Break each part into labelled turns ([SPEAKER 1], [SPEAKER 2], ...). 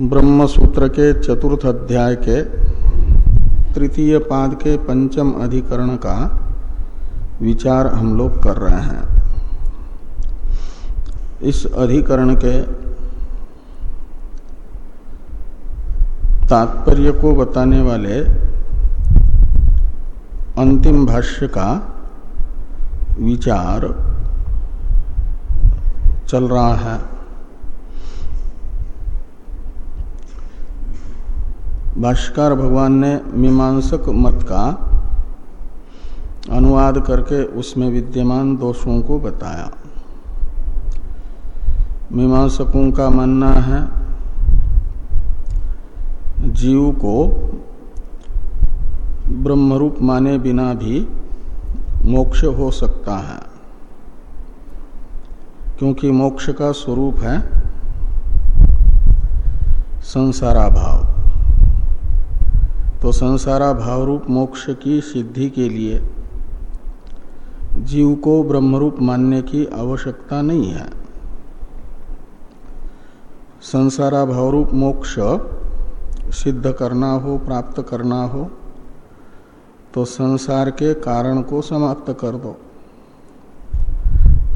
[SPEAKER 1] ब्रह्म सूत्र के चतुर्थ अध्याय के तृतीय पाद के पंचम अधिकरण का विचार हम लोग कर रहे हैं। इस अधिकरण के तात्पर्य को बताने वाले अंतिम भाष्य का विचार चल रहा है। भाष्कर भगवान ने मीमांसक मत का अनुवाद करके उसमें विद्यमान दोषों को बताया। मीमांसकों का मानना है, जीव को ब्रह्मरूप माने बिना भी मोक्ष हो सकता है, क्योंकि मोक्ष का स्वरूप है संसारा भाव तो संसारा भाव रूप मोक्ष की सिद्धि के लिए जीव को ब्रह्मरूप मानने की आवश्यकता नहीं है। संसारा भाव रूप मोक्ष सिद्ध करना हो, प्राप्त करना हो तो संसार के कारण को समाप्त कर दो।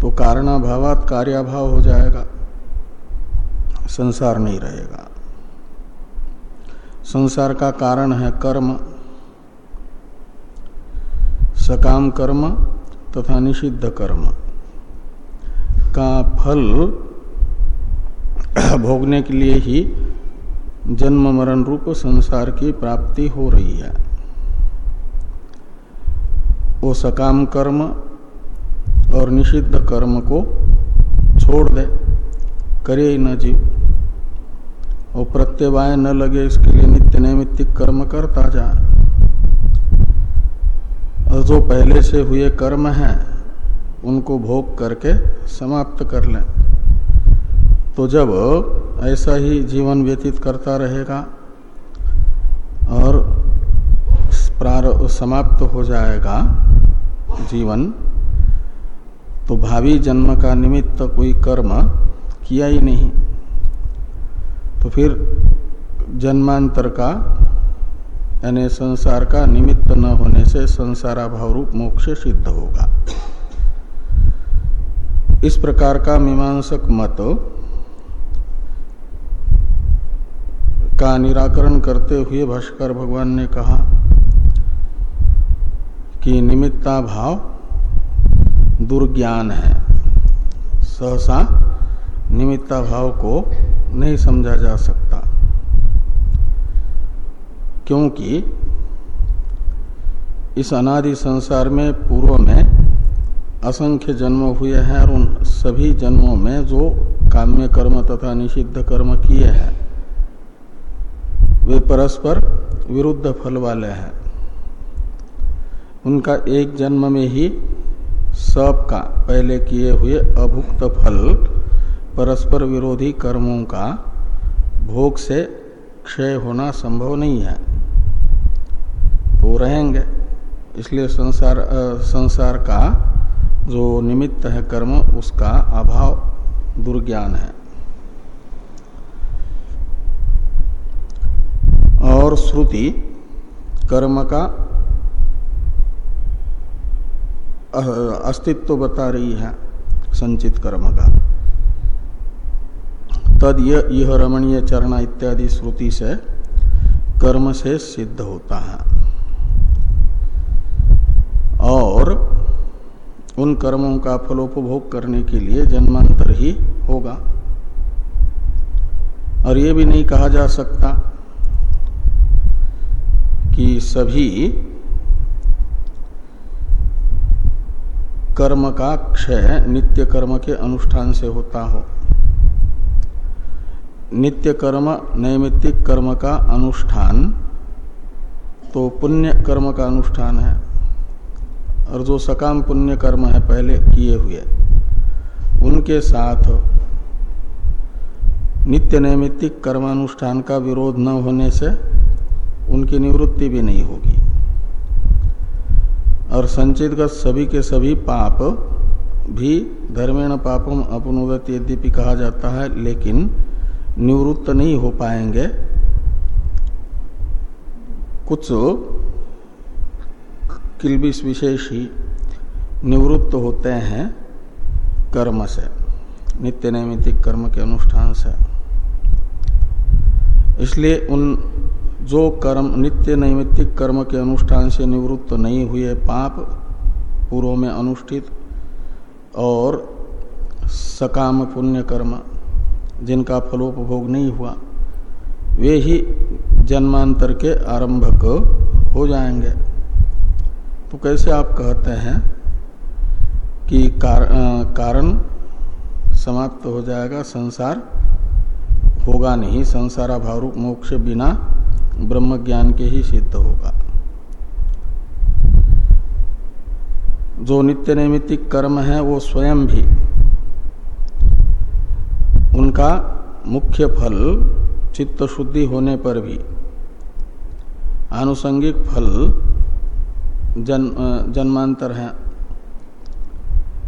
[SPEAKER 1] तो कारणाभावात कार्याभाव हो जाएगा, संसार नहीं रहेगा। संसार का कारण है कर्म। सकाम कर्म तथा निषिद्ध कर्म। का फल भोगने के लिए ही जन्म मरण रूप संसार की प्राप्ति हो रही है। वो सकाम कर्म और निषिद्ध कर्म को छोड़ दे, करे न जीव। और प्रत्यवाय न लगे इसके लिए नित्य नैमित्तिक कर्म करता जा और जो पहले से हुए कर्म हैं, उनको भोग करके समाप्त कर लें। तो जब ऐसा ही जीवन व्यतीत करता रहेगा और समाप्त हो जाएगा जीवन तो भावी जन्म का निमित्त कोई कर्म किया ही नहीं। तो फिर जन्मांतर का, यानी संसार का निमित्त न होने से संसारा भाव रूप मोक्ष सिद्ध होगा। इस प्रकार का मीमांसक मत का निराकरण करते हुए भाष्कर भगवान ने कहा कि निमित्ता भाव दुर्ज्ञान है। सहसा निमित्ता भाव को नहीं समझा जा सकता। क्योंकि इस अनादि संसार में पूर्व में असंख्य जन्म हुए हैं और उन सभी जन्मों में जो काम्य कर्म तथा निषिद्ध कर्म किए हैं, वे परस्पर विरुद्ध फल वाले हैं। उनका एक जन्म में ही सब का पहले किए हुए अभुक्त फल परस्पर विरोधी कर्मों का भोग से क्षय होना संभव नहीं है। तो रहेंगे। इसलिए संसार आ, संसार का जो निमित्त है कर्म उसका अभाव दुर्ज्ञान है। और श्रुति कर्म का अस्तित्व बता रही है संचित कर्म का। तद यह रमणीय चरण इत्यादि श्रुति से कर्म से सिद्ध होता है। और उन कर्मों का फलोपभोग करने के लिए जन्मांतर ही होगा। और ये भी नहीं कहा जा सकता कि सभी कर्म का क्षय नित्य कर्म के अनुष्ठान से होता हो। नित्य कर्म नैमित्तिक कर्म का अनुष्ठान। तो पुण्य कर्म का अनुष्ठान है, और जो सकाम पुण्य कर्म है पहले किए हुए, उनके साथ नित्य नैमित्तिक कर्मानुष्ठान का विरोध न होने से उनकी निवृत्ति भी नहीं होगी। और संचित का सभी के सभी पाप भी धर्मेण पापम अपनुदत यद्यपि कहा जाता है, लेकिन निवृत्त नहीं हो पाएँगे। कुछ किलबिश विशेष ही निवृत्त होते हैं कर्म से, नित्य नैमितिक कर्म के अनुष्ठान से। इसलिए उन जो कर्म, नित्य नैमित्तिक कर्म के अनुष्ठान से निवृत्त नहीं हुए पाप पूर्व में अनुष्ठित और सकाम पुण्य कर्म जिनका फलोपभोग नहीं हुआ वे ही जन्मांतर के आरंभक हो जाएँगे। तो कैसे आप कहते हैं कि कार, आ, कारण समाप्त हो जाएगा संसार होगा नहीं संसाराभारूप मोक्ष बिना ब्रह्म ज्ञान के ही सिद्ध होगा। जो नित्य नैमित्तिक कर्म है वो स्वयं भी उनका मुख्य फल चित्त शुद्धि होने पर भी। आनुषंगिक फल जन, जन्मांतर है।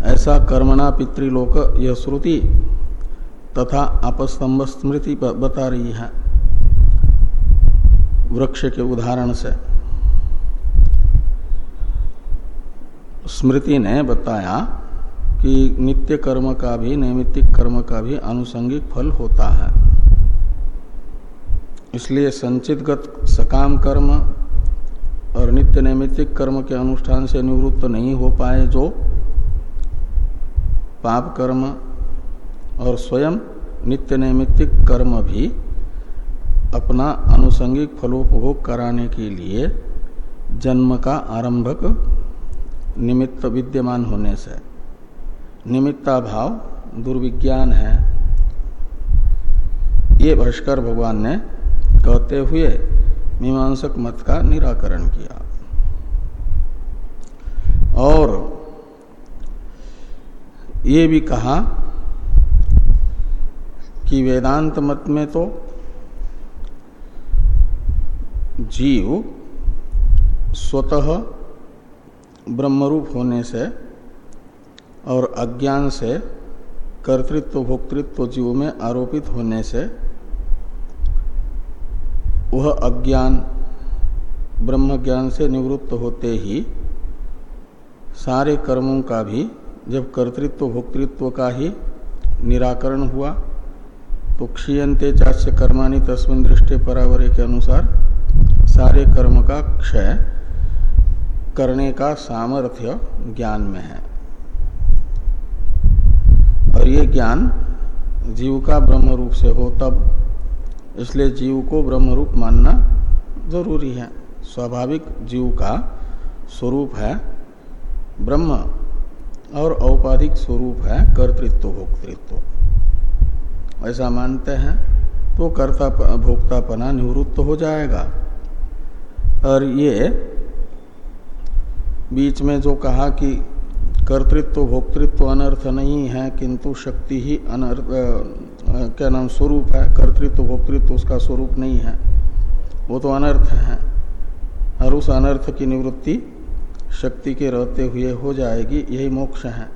[SPEAKER 1] ऐसा कर्मणा पितृलोक यह श्रुति तथा अपस्तंभ स्मृति बता रही है। वृक्ष के उदाहरण से। स्मृति ने बताया कि नित्य कर्म का भी, नैमित्तिक कर्म का भी आनुषंगिक फल होता है। इसलिए संचितगत सकाम कर्म और नित्य नैमित्तिक कर्म के अनुष्ठान से निवृत्त नहीं हो पाए जो पाप कर्म और स्वयं नित्य नैमित्तिक कर्म भी अपना अनुसंगिक फलोपभोग कराने के लिए जन्म का आरंभक निमित्त विद्यमान होने से। निमित्ता भाव दुर्विज्ञान है। ये भाष्कर भगवान ने कहते हुए मीमांसक मत का निराकरण किया। और ये भी कहा कि वेदांत मत में तो जीव स्वतः ब्रह्मरूप होने से और अज्ञान से कर्तृत्व, भोक्तृत्व जीव में आरोपित होने से वह अज्ञान ब्रह्म ज्ञान से निवृत्त होते ही सारे कर्मों का भी, जब कर्तृत्व, भोक्तृत्व का ही निराकरण हुआ तो क्षीयते चाष्य कर्माणी तस्वीन दृष्टि परावरे के अनुसार सारे कर्म का क्षय करने का सामर्थ्य ज्ञान में है। और ये ज्ञान जीव का ब्रह्म रूप से हो, तब इसलिए जीव को ब्रह्म रूप मानना ज़रूरी है। स्वाभाविक जीव का स्वरूप है ब्रह्म और औपाधिक स्वरूप है कर्तृत्व, भोक्तृत्व। ऐसा मानते हैं तो कर्ता भोक्तापना निवृत्त हो जाएगा। और ये बीच में जो कहा कि कर्तृत्व, भोक्तृत्व अनर्थ नहीं है, किंतु शक्ति ही अनर्थ क्या नाम, स्वरूप है। कर्तृत्व, भोक्तृत्व उसका स्वरूप नहीं है। वो तो अनर्थ है। और उस अनर्थ की निवृत्ति शक्ति के रहते हुए हो जाएगी, यही मोक्ष है।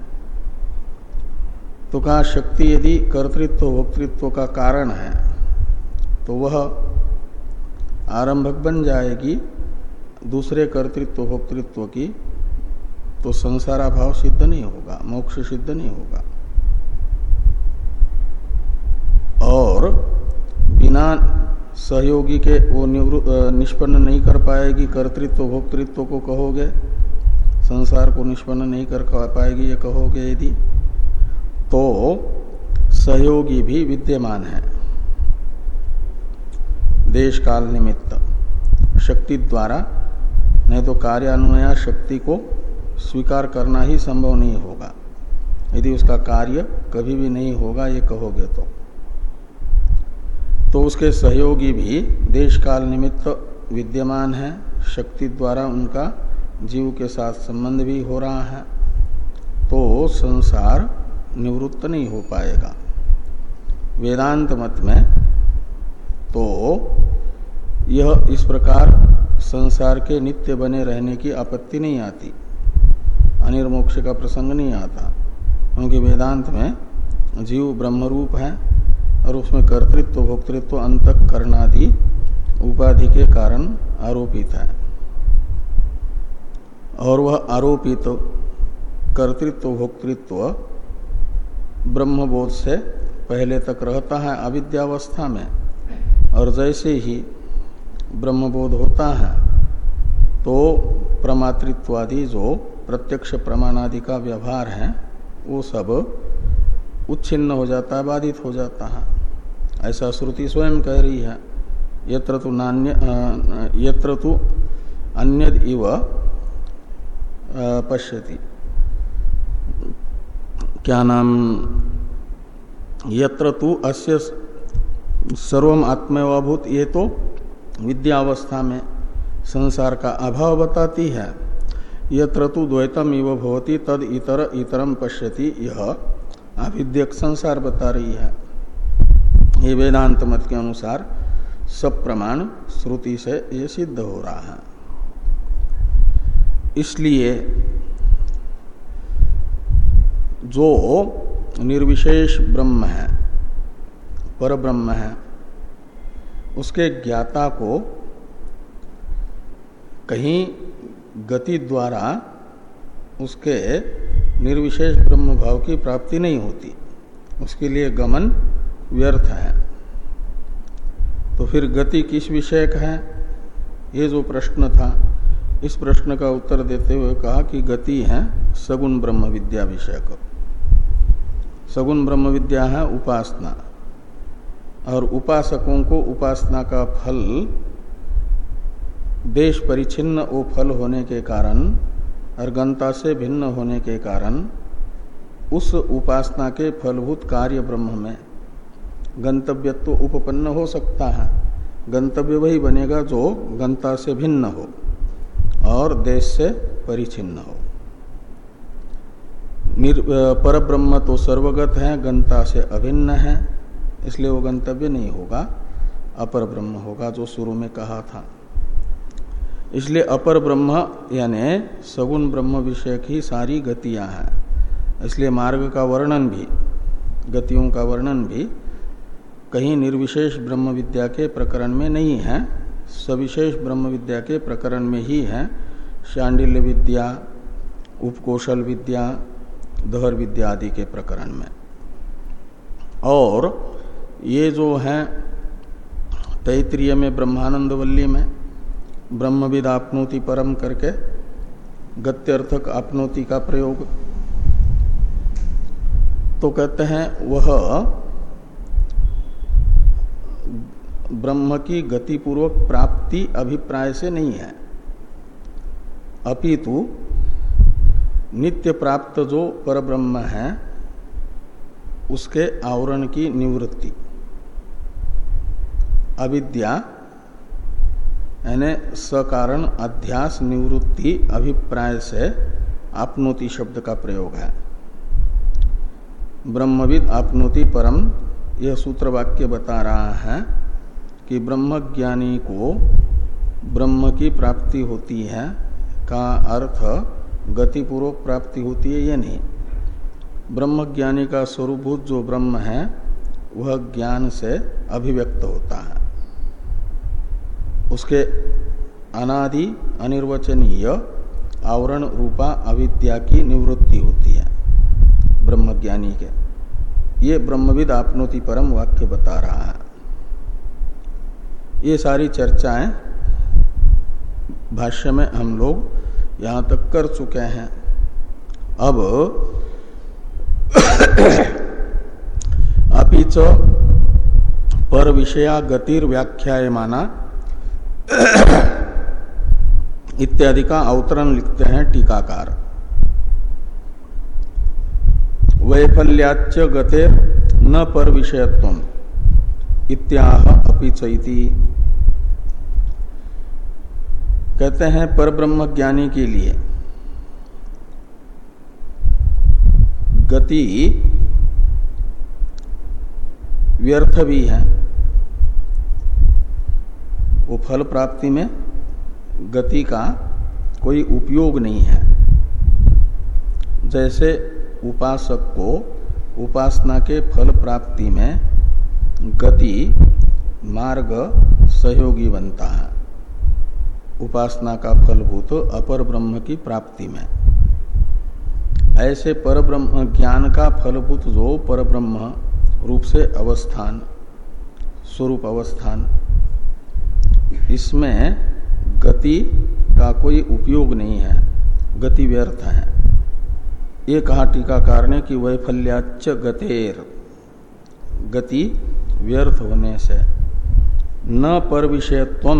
[SPEAKER 1] तो कहा, शक्ति यदि कर्तृत्व, भोक्तृत्व का कारण है तो वह आरंभक बन जाएगी दूसरे कर्तृत्व, भोक्तृत्व की तो संसारा भाव सिद्ध नहीं होगा, मोक्ष सिद्ध नहीं होगा। और बिना सहयोगी के वो निष्पन्न नहीं कर पाएगी, कर्तृत्व, भोक्तृत्व को कहोगे, संसार को निष्पन्न नहीं कर पाएगी ये कहोगे यदि तो सहयोगी भी विद्यमान है। देश काल निमित्त, शक्ति द्वारा, नहीं तो कार्यान्वया शक्ति को स्वीकार करना ही संभव नहीं होगा। यदि उसका कार्य कभी भी नहीं होगा, ये कहोगे तो। तो उसके सहयोगी भी देश काल निमित्त विद्यमान है, शक्ति द्वारा उनका जीव के साथ संबंध भी हो रहा है तो संसार निवृत्त नहीं हो पाएगा। वेदांत मत में तो यह इस प्रकार संसार के नित्य बने रहने की आपत्ति नहीं आती। अनिर्मोक्ष का प्रसंग नहीं आता, क्योंकि वेदांत में जीव ब्रह्मरूप है और उसमें कर्तृत्व, भोक्तृत्व अंतक करणादि उपाधि के कारण आरोपित है। और वह आरोपित कर्तृत्व, भोक्तृत्व ब्रह्मबोध से पहले तक रहता है अविद्यावस्था में। और जैसे ही ब्रह्मबोध होता है तो प्रमातृत्वादि जो प्रत्यक्ष प्रमाणादि का व्यवहार है, वो सब उच्छिन्न हो जाता है, बाधित हो जाता है। ऐसा श्रुति स्वयं कह रही है, यत्र तो नान्य यत्र तो अन्य इव पश्यति। क्या नाम? यत्र तु अस्य सर्वम आत्मवाभूत, ये तो विद्यावस्था में संसार का अभाव बताती है। यत्र तु द्वैतम इव भवती, तद इतर इतरम पश्यति यह अविद्यक संसार बता रही है। ये वेदांत मत के अनुसार सब प्रमाण श्रुति से ये सिद्ध हो रहा है। इसलिए जो निर्विशेष ब्रह्म है पर ब्रह्म है, उसके ज्ञाता को कहीं गति द्वारा उसके निर्विशेष ब्रह्म भाव की प्राप्ति नहीं होती। उसके लिए गमन व्यर्थ है। तो फिर गति किस विषय का है? ये जो प्रश्न था, इस प्रश्न का उत्तर देते हुए कहा कि गति है सगुण ब्रह्म विद्या विषय विषयक। सगुण ब्रह्म विद्या है उपासना। और उपासकों को उपासना का फल देश परिचिन्न वो फल होने के कारण और गंता से भिन्न होने के कारण, उस उपासना के फलभूत कार्य ब्रह्म में गंतव्यत्व उपपन्न हो सकता है। गंतव्य वही बनेगा जो गंता से भिन्न हो और देश से परिचिन्न हो। पर ब्रह्म तो सर्वगत है, गंता से अभिन्न है, इसलिए वो गंतव्य नहीं होगा, अपर ब्रह्म होगा, जो शुरू में कहा था। इसलिए अपर ब्रह्म, यानी सगुण ब्रह्म विषय की सारी गतियाँ हैं। इसलिए मार्ग का वर्णन भी, गतियों का वर्णन भी कहीं निर्विशेष ब्रह्म विद्या के प्रकरण में नहीं है। सविशेष ब्रह्म विद्या के प्रकरण में ही है। शांडिल्य विद्या, उपकोशल विद्या, दहर विद्या आदि के प्रकरण में। और ये जो है तैतरीय में ब्रह्मानंद वल्ली में ब्रह्मविद आपनोति परम करके गत्यर्थक आपनोति का प्रयोग। तो कहते हैं, वह ब्रह्म की गतिपूर्वक प्राप्ति अभिप्राय से नहीं है। अपितु नित्य प्राप्त जो पर ब्रह्म है, उसके आवरण की निवृत्ति। अविद्या यानी सकारण, अध्यास, निवृत्ति, अभिप्राय से आपनोति शब्द का प्रयोग है। ब्रह्मविद आपनोति परम, यह सूत्र वाक्य बता रहा है कि ब्रह्मज्ञानी को ब्रह्म की प्राप्ति होती है का अर्थ गतिपूर्वक प्राप्ति होती है या नहीं। ब्रह्मज्ञानी का स्वरूभूत जो ब्रह्म है, वह ज्ञान से अभिव्यक्त होता है। उसके अनादि अनिर्वचनीय आवरण रूपा अविद्या की निवृत्ति होती है। ब्रह्मज्ञानी के। ये ब्रह्मविद आपनोति परम वाक्य बता रहा है। ये सारी चर्चाएँ भाष्य में हम लोग यहाँ तक कर चुके हैं। अब अपिच पर विषया गतिर व्याख्या माना इत्यादि का अवतरण लिखते हैं टीकाकार। वैफल्याच गते न पर विषयत्व इत्याह अपि चैती। कहते हैं पर ब्रह्म ज्ञानी के लिए। गति व्यर्थ भी है। वो फल प्राप्ति में गति का कोई उपयोग नहीं है। जैसे उपासक को उपासना के फल प्राप्ति में गति, मार्ग, सहयोगी बनता है। उपासना का फलभूत अपर ब्रह्म की प्राप्ति में। ऐसे पर ब्रह्म, ज्ञान का फलभूत जो पर ब्रह्म रूप से अवस्थान, स्वरूप अवस्थान इसमें गति का कोई उपयोग नहीं है, गति व्यर्थ है। ये कहा टीकाकार ने कि वैफल्याच गतेर। गति व्यर्थ होने से, न पर विषयत्व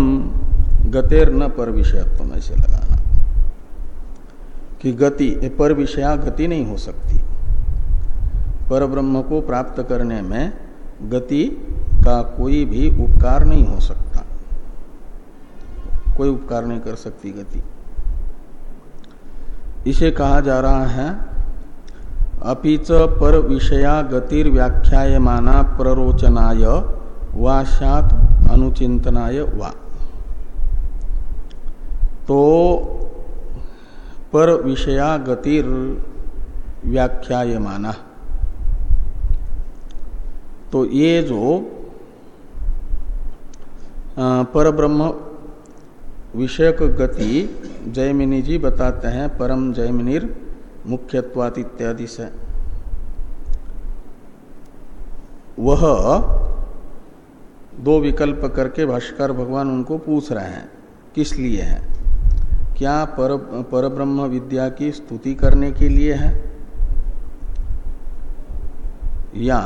[SPEAKER 1] गतेर न पर विषयत्व ऐसे लगाना। कि गति पर विषया गति नहीं हो सकती। पर ब्रह्म को प्राप्त करने में गति का कोई भी उपकार नहीं हो सकता। कोई उपकार नहीं कर सकती गति। इसे कहा जा रहा है अपिच पर विषया गतिर व्याख्यायमाना प्ररोचनाय वाशात अनुचिंतनाय वा। तो पर विषया गतिर व्याख्यायमाना तो ये जो पर ब्रह्म विषयक गति जयमिनी जी बताते हैं, परम जयमिनीर मुख्यत्वात इत्यादि से। वह दो विकल्प करके भाष्कर भगवान उनको पूछ रहे हैं, किस लिए है? क्या पर, परब्रह्म विद्या की स्तुति करने के लिए है? या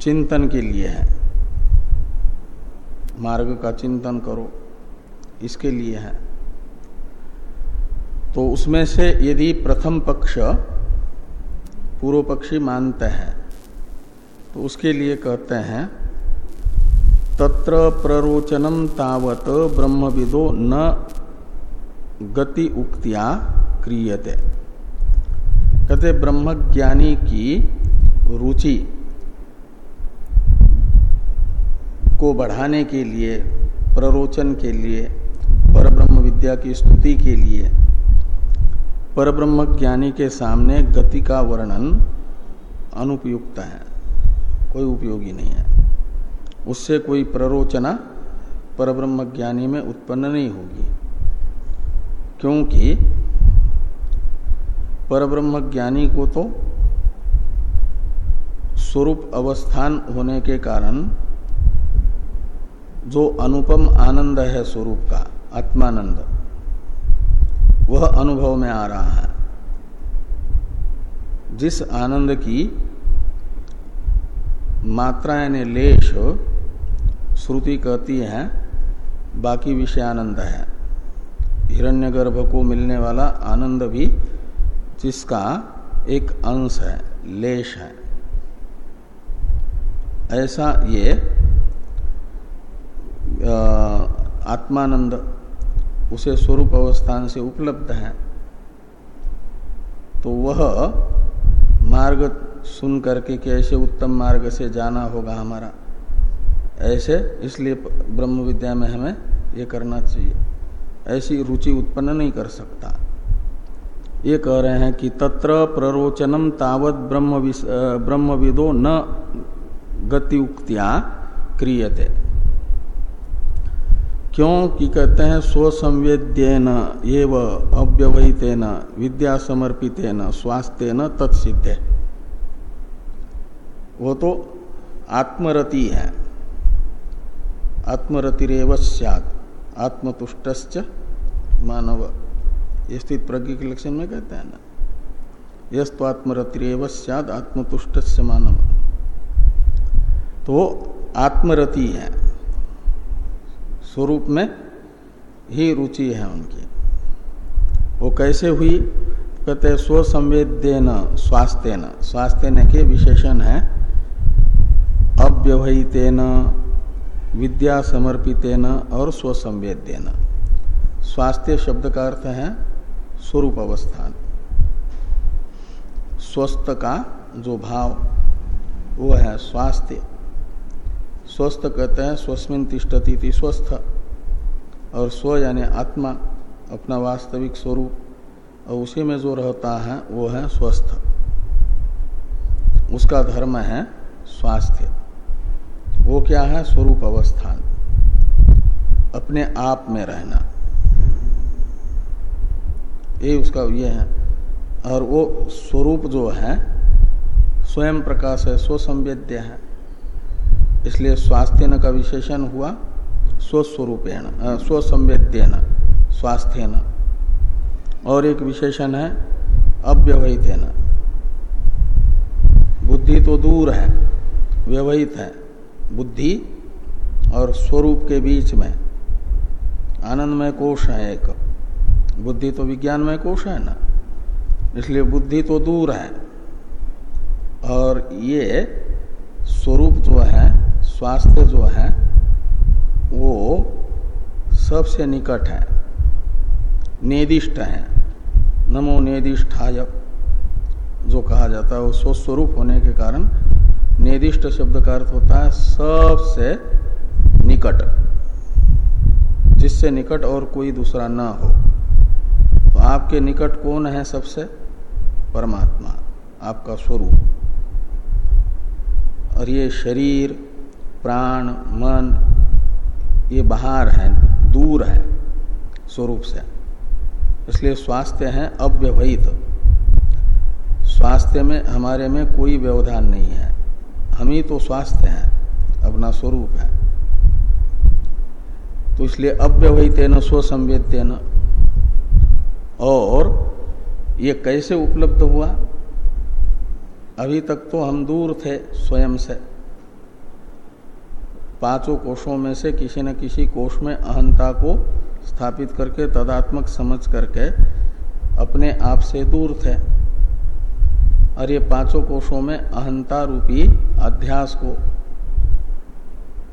[SPEAKER 1] चिंतन के लिए है? मार्ग का चिंतन करो। इसके लिए है। तो उसमें से यदि प्रथम पक्ष पूर्व पक्षी मानते हैं तो उसके लिए कहते हैं, तत्र प्ररोचनम तावत ब्रह्मविदो न गति उक्तिया क्रियते। कहते ब्रह्मज्ञानी की रुचि को बढ़ाने के लिए, प्ररोचन के लिए विद्या की स्तुति के लिए पर ब्रह्म ज्ञानी के सामने गति का वर्णन अनुपयुक्त है। कोई उपयोगी नहीं है। उससे कोई प्ररोचना पर ब्रह्म ज्ञानी में उत्पन्न नहीं होगी। क्योंकि परब्रह्म ज्ञानी को तो स्वरूप अवस्थान होने के कारण जो अनुपम आनंद है स्वरूप का आत्मानंद। वह अनुभव में आ रहा है। जिस आनंद की मात्रा यानी लेश श्रुति कहती है, बाकी विषय आनंद है। हिरण्यगर्भ को मिलने वाला आनंद भी जिसका एक अंश है, लेश है। ऐसा ये आत्मानंद उसे स्वरूप अवस्थान से उपलब्ध है तो वह मार्ग सुन करके कैसे उत्तम मार्ग से जाना होगा हमारा? ऐसे इसलिए ब्रह्म विद्या में हमें ये करना चाहिए। ऐसी रुचि उत्पन्न नहीं कर सकता। ये कह रहे हैं कि तत्र प्ररोचनम तावत ब्रह्म ब्रह्मविदो न गति उक्तिया क्रियते। क्यों कि कहते हैं स्वसंवेद्यन एव अव्यवहितेन विद्या समर्पितेन स्वास्थ्यन तत्सिद्ध। वो तो आत्मरति है। आत्मरतिरव सद आत्मतुष्ट मानव। स्थित प्रज्ञ के लक्षण में कहते हैं ना। यस्तु आत्मरतिरव सद आत्मतुष्ट मानव। तो आत्मरति है। स्वरूप में ही रुचि है उनकी। वो कैसे हुई? कहते स्वसंवेद्य न स्वास्थ्य न स्वास्थ्य न के विशेषण है। अव्यवहित न विद्या न और स्वसंवेद्य न स्वास्थ्य शब्द का अर्थ है स्वरूप अवस्थान। स्वस्थ का जो भाव, वो है स्वास्थ्य। स्वस्थ कहते हैं, स्वस्मिन तिष्ठती स्वस्थ। और स्व यानी आत्मा, अपना वास्तविक स्वरूप, और उसी में जो रहता है, वो है स्वस्थ। उसका धर्म है स्वास्थ्य। वो क्या है? स्वरूप अवस्थान। अपने आप में रहना। ये उसका ये है। और वो स्वरूप जो है, स्वयं प्रकाश है, स्वसंवेद्य है। इसलिए स्वास्थ्य का विशेषण हुआ स्वस्वरूपेण स्वसंवेद्यन स्वास्थ्य न और एक विशेषण है अव्यवहित न बुद्धि तो दूर है, व्यवहित है, बुद्धि और स्वरूप के बीच में। आनंदमय कोश है एक। बुद्धि तो विज्ञानमय कोश है ना? इसलिए बुद्धि तो दूर है। और ये स्वरूप जो है स्वास्थ्य जो है, वो सबसे निकट है। नेदिष्ट है। नमो नेदिष्ठाय, जो कहा जाता है, वो स्वस्वरूप होने के कारण निर्दिष्ट शब्द का अर्थ होता है सबसे निकट, जिससे निकट और कोई दूसरा न हो। तो आपके निकट कौन है सबसे? परमात्मा, आपका स्वरूप। और ये शरीर प्राण, मन, ये बाहर है, दूर है, स्वरूप से। इसलिए स्वास्थ्य है अव्यवहित। स्वास्थ्य में, हमारे में कोई व्यवधान नहीं है। हम ही तो स्वास्थ्य हैं, अपना स्वरूप है। तो इसलिए अव्यवहित न स्वसंवेद्य न और ये कैसे उपलब्ध हुआ? अभी तक तो हम दूर थे स्वयं से। पाँचों कोषों में से किसी न किसी कोष में अहंता को स्थापित करके तदात्मक समझ करके अपने आप से दूर थे। और ये पाँचों कोषों में अहंता रूपी अध्यास को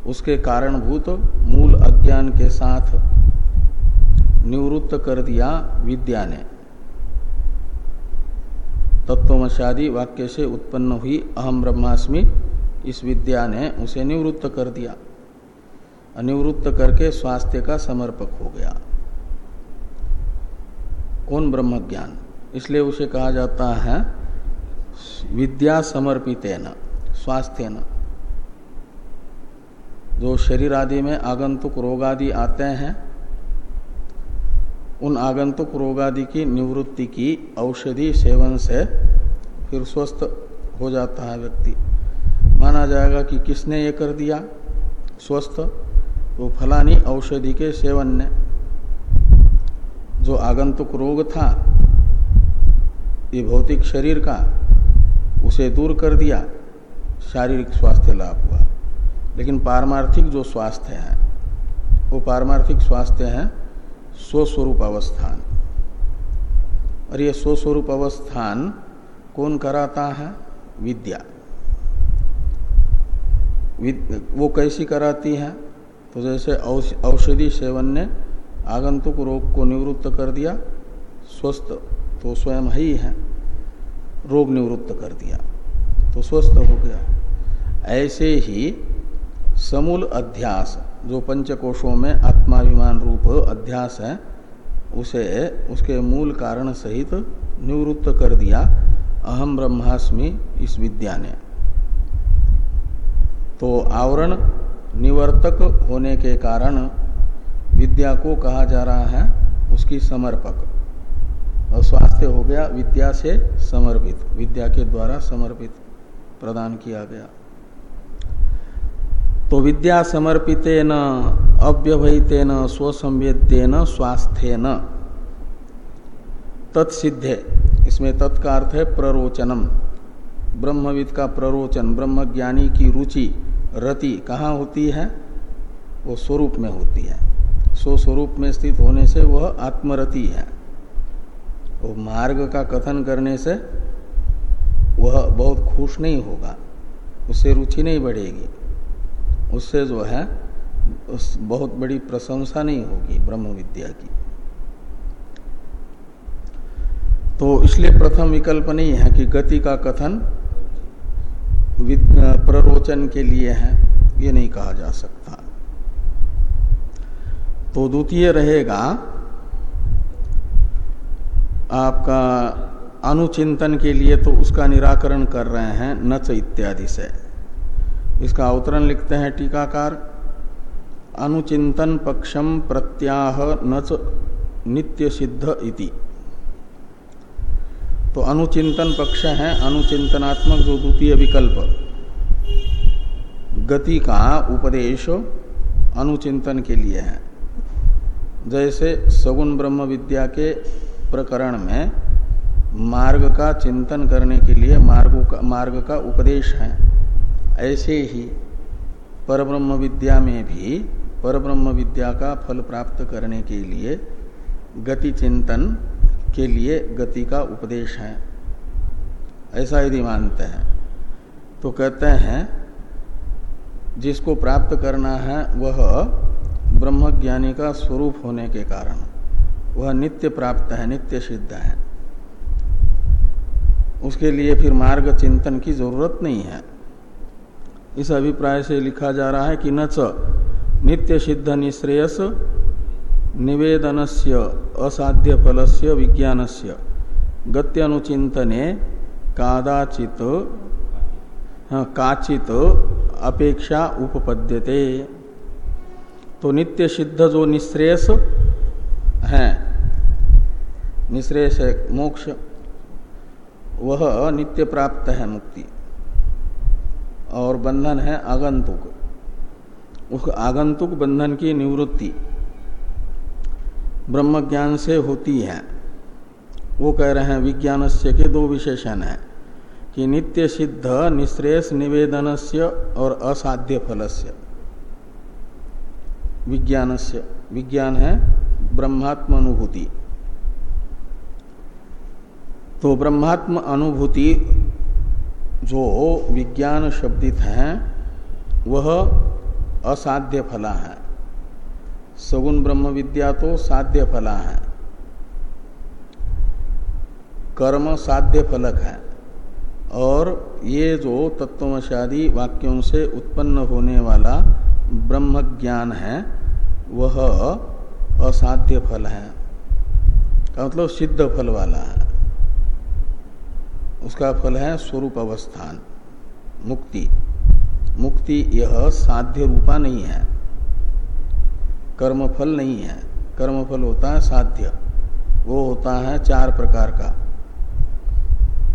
[SPEAKER 1] उसके कारणभूत मूल अज्ञान के साथ निवृत्त कर दिया विद्या ने। तत्वमशादी वाक्य से उत्पन्न हुई अहम ब्रह्मास्मि इस विद्या ने उसे निवृत्त कर दिया। अनिवृत्त करके स्वास्थ्य का समर्पक हो गया। कौन ब्रह्म ज्ञान इसलिए उसे कहा जाता है, विद्या समर्पित न स्वास्थ्य न जो शरीर आदि में आगंतुक रोग आदि आते हैं, उन आगंतुक रोग आदि की निवृत्ति की औषधि सेवन से फिर स्वस्थ हो जाता है व्यक्ति। माना जाएगा कि किसने ये कर दिया? स्वस्थ तो फलानी औषधि के सेवन ने। जो आगंतुक रोग था, ये भौतिक शरीर का, उसे दूर कर दिया। शारीरिक स्वास्थ्य लाभ हुआ। लेकिन पारमार्थिक जो स्वास्थ्य है, वो पारमार्थिक स्वास्थ्य है स्वस्वरूप अवस्थान। और ये स्वस्वरूप अवस्थान कौन कराता है? विद्या। वो कैसी कराती है? तो जैसे औषधि सेवन ने आगंतुक रोग को निवृत्त कर दिया, स्वस्थ तो स्वयं ही है, रोग निवृत्त कर दिया तो स्वस्थ हो गया। ऐसे ही समूल अध्यास, जो पंचकोशों में आत्माभिमान रूप अध्यास है, उसे, उसके मूल कारण सहित निवृत्त कर दिया अहम ब्रह्मास्मि इस विद्या ने। तो आवरण निवर्तक होने के कारण विद्या को कहा जा रहा है उसकी समर्पक। और स्वास्थ्य हो गया, विद्या से समर्पित, विद्या के द्वारा समर्पित, प्रदान किया गया। तो विद्या समर्पित न अव्यवहित न स्वसंवेद्य न स्वास्थ्य न तत्सिद्धे, इसमें तत्का अर्थ है प्ररोचनम। ब्रह्मविद का प्ररोचन, ब्रह्मज्ञानी की रुचि रति कहाँ होती है? वो स्वरूप में होती है। सो स्वरूप में स्थित होने से वह आत्मरति है। वो मार्ग का कथन करने से वह बहुत खुश नहीं होगा। उससे रुचि नहीं बढ़ेगी। उससे जो है, उस बहुत बड़ी प्रशंसा नहीं होगी ब्रह्म विद्या की। तो इसलिए प्रथम विकल्प नहीं है कि गति का कथन प्ररोचन के लिए है, ये नहीं कहा जा सकता। तो द्वितीय रहेगा, आपका अनुचिंतन के लिए तो उसका निराकरण कर रहे हैं नच इत्यादि से। इसका अवतरण लिखते हैं टीकाकार, अनुचिंतन पक्षम प्रत्याह नच नित्य सिद्ध इति। तो अनुचिंतन पक्ष है, अनुचिंतनात्मक जो द्वितीय विकल्प। गति का उपदेश अनुचिंतन के लिए है। जैसे सगुण ब्रह्म विद्या के प्रकरण में मार्ग का चिंतन करने के लिए मार्ग का मार्ग का उपदेश है। ऐसे ही परब्रह्म विद्या में भी परब्रह्म विद्या का फल प्राप्त करने के लिए गति चिंतन के लिए गति का उपदेश है। ऐसा यदि मानते हैं तो कहते हैं, जिसको प्राप्त करना है वह ब्रह्मज्ञानी का स्वरूप होने के कारण, वह नित्य प्राप्त है, नित्य सिद्ध है। उसके लिए फिर मार्ग चिंतन की ज़रूरत नहीं है। इस अभिप्राय से लिखा जा रहा है कि न च, नित्य सिद्ध निश्रेयस निवेदन से असाध्य फल से विज्ञान से कादाचित काचित अपेक्षा उपपद्यते। तो नित्य सिद्ध जो निश्रेयस, है निश्रेयस है मोक्ष, वह नित्य प्राप्त है मुक्ति। और बंधन है आगंतुक। उस आगंतुक बंधन की निवृत्ति। ब्रह्म ज्ञान से होती है। वो कह रहे हैं विज्ञान से के दो विशेषण है, कि नित्य सिद्ध निश्रेष निवेदन से और असाध्य फल से विज्ञान से विज्ञान है ब्रह्मात्म अनुभूति। तो ब्रह्मात्म अनुभूति जो विज्ञान शब्दित है, वह असाध्य फला है। सगुण ब्रह्म विद्या तो साध्य फला है। कर्म साध्य फलक है। और ये जो तत्वशादी वाक्यों से उत्पन्न होने वाला ब्रह्म ज्ञान है, वह असाध्य फल है। मतलब सिद्ध फल वाला है। उसका फल है स्वरूप अवस्थान, मुक्ति। मुक्ति यह साध्य रूपा नहीं है। कर्मफल नहीं है। कर्मफल होता है साध्य। वो होता है चार प्रकार का।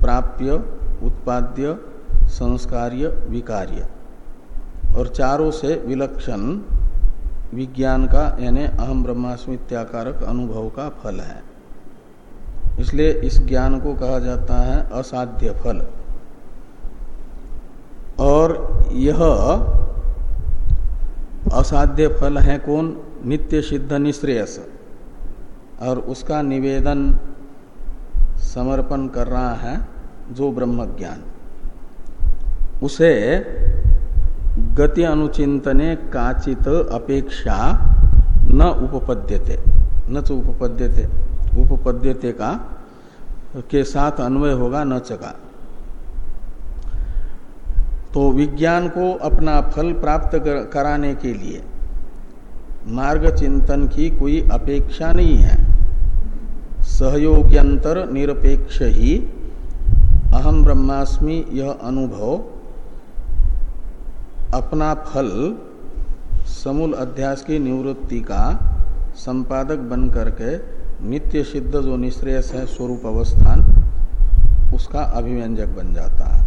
[SPEAKER 1] प्राप्य, उत्पाद्य, संस्कार्य, विकार्य। और चारों से विलक्षण विज्ञान का, यानी अहम ब्रह्मास्मि त्याकारक अनुभव का फल है। इसलिए इस ज्ञान को कहा जाता है असाध्य फल। और यह असाध्य फल है कौन? नित्य सिद्ध निश्रेयस। और उसका निवेदन समर्पण कर रहा है जो ब्रह्म ज्ञान उसे गति अनुचिंतने काचित अपेक्षा न उपपद्यते, न तो उपपद्यते। उपपद्यते का, के साथ अन्वय होगा, न चका। तो विज्ञान को अपना फल प्राप्त कर, कराने के लिए मार्ग चिंतन की कोई अपेक्षा नहीं है। सहयोग्यंतर निरपेक्ष ही। अहम ब्रह्मास्मि यह अनुभव। अपना फल समूल अध्यास की निवृत्ति का संपादक बन करके नित्य सिद्ध जो निश्रेयस है स्वरूप अवस्थान उसका अभिव्यंजक बन जाता है।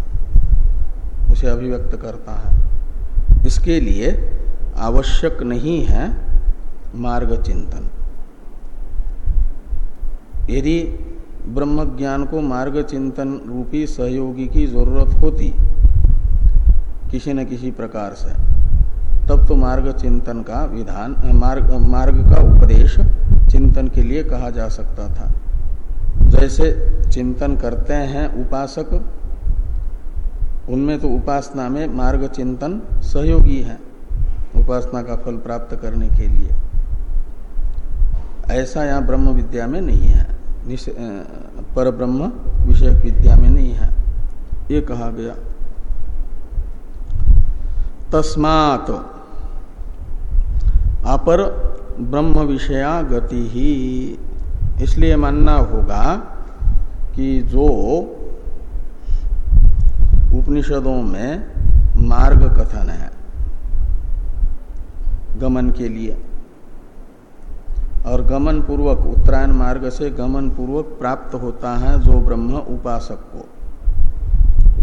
[SPEAKER 1] उसे अभिव्यक्त करता है। इसके लिए आवश्यक नहीं है मार्ग चिंतन यदि ब्रह्म ज्ञान को मार्ग चिंतन रूपी सहयोगी की ज़रूरत होती किसी न किसी प्रकार से, तब तो मार्ग चिंतन का विधान, मार्ग मार्ग का उपदेश चिंतन के लिए कहा जा सकता था। जैसे चिंतन करते हैं उपासक उनमें तो उपासना में मार्ग चिंतन सहयोगी है, उपासना का फल प्राप्त करने के लिए। ऐसा यहाँ ब्रह्म विद्या में नहीं है पर ब्रह्म विषय विद्या में नहीं है, ये कहा गया। तस्मात अपर ब्रह्म विषया गति ही इसलिए मानना होगा कि जो उपनिषदों में मार्ग कथन है, गमन के लिए। और गमन पूर्वक उत्तरायण मार्ग से गमन पूर्वक प्राप्त होता है जो ब्रह्म उपासक को।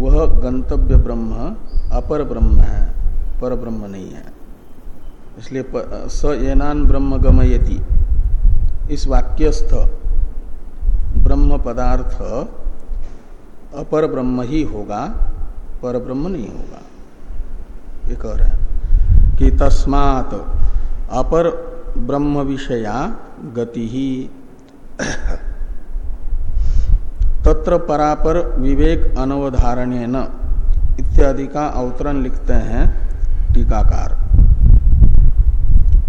[SPEAKER 1] वह गंतव्य ब्रह्म, अपर ब्रह्म है, पर ब्रह्म नहीं है। इसलिए स येनान ब्रह्म गमयति। इस वाक्यस्थ ब्रह्म पदार्थ अपर ब्रह्म ही होगा। पर ब्रह्म नहीं होगा। एक और है कि तस्मात अपर ब्रह्म विषया गति ही। तत्र परापर विवेक अनवधारण्य न इत्यादि का अवतरण लिखते हैं टीकाकार।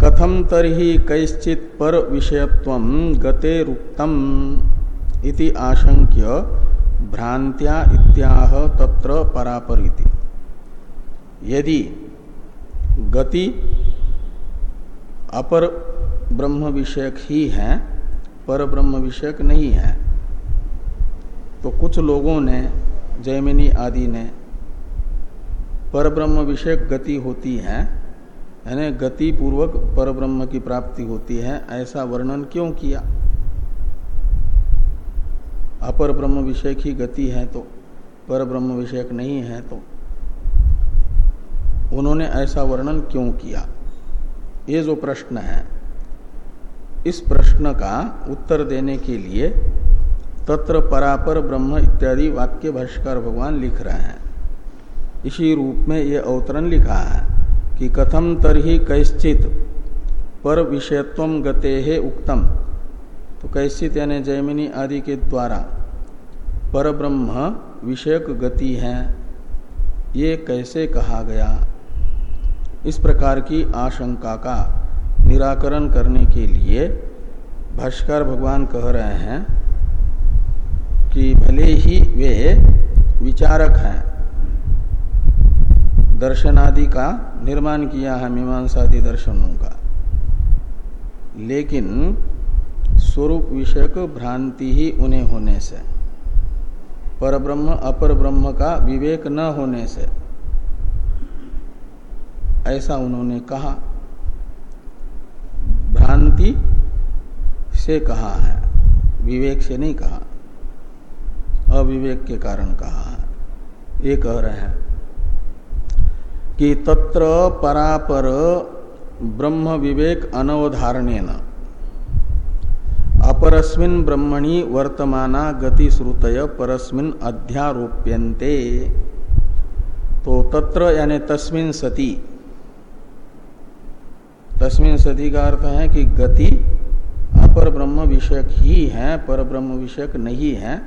[SPEAKER 1] कथम तरही कैश्चित पर विषयत्व गते रुक्तम आशंक्य भ्रांत्या इत्याह तत्र परापरिति। यदि गति अपर ब्रह्म विषयक ही है, पर ब्रह्म विषयक नहीं है तो कुछ लोगों ने, जैमिनी आदि ने, पर ब्रह्म विषयक गति होती है, यानी गति पूर्वक पर ब्रह्म की प्राप्ति होती है, ऐसा वर्णन क्यों किया? अपर ब्रह्म विषयक ही गति है तो पर ब्रह्म विषयक नहीं है तो। उन्होंने ऐसा वर्णन क्यों किया? ये जो प्रश्न है, इस प्रश्न का उत्तर देने के लिए तत्र परापर ब्रह्म इत्यादि वाक्य भाष्कर भगवान लिख रहे हैं। इसी रूप में ये अवतरण लिखा है कि कथम तरही कैश्चित पर विषयत्व गते है उक्तम। तो कैश्चित यानी जैमिनी आदि के द्वारा पर ब्रह्म विषयक गति है? ये कैसे कहा गया? इस प्रकार की आशंका का निराकरण करने के लिए भाष्कर भगवान कह रहे हैं कि भले ही वे विचारक हैं, दर्शनादि का निर्माण किया है, मीमांसादि दर्शनों का। लेकिन स्वरूप विषयक भ्रांति ही उन्हें होने से। पर ब्रह्म अपर ब्रह्म का विवेक न होने से। ऐसा उन्होंने कहा। भ्रांति से कहा है, विवेक से नहीं कहा। अविवेक के कारण कहा है। ये कह रहे हैं कि तत्र परापर ब्रह्म विवेक अनवधारणे न अपरस्मिन ब्रह्मणि वर्तमाना गति श्रुतय परस्मिन अध्यारोप्यन्ते। तो तत्र यानी तस्मिन सती। तस्मिन सती का अर्थ है कि गति अपर ब्रह्म विषयक ही है, पर ब्रह्म विषयक नहीं है,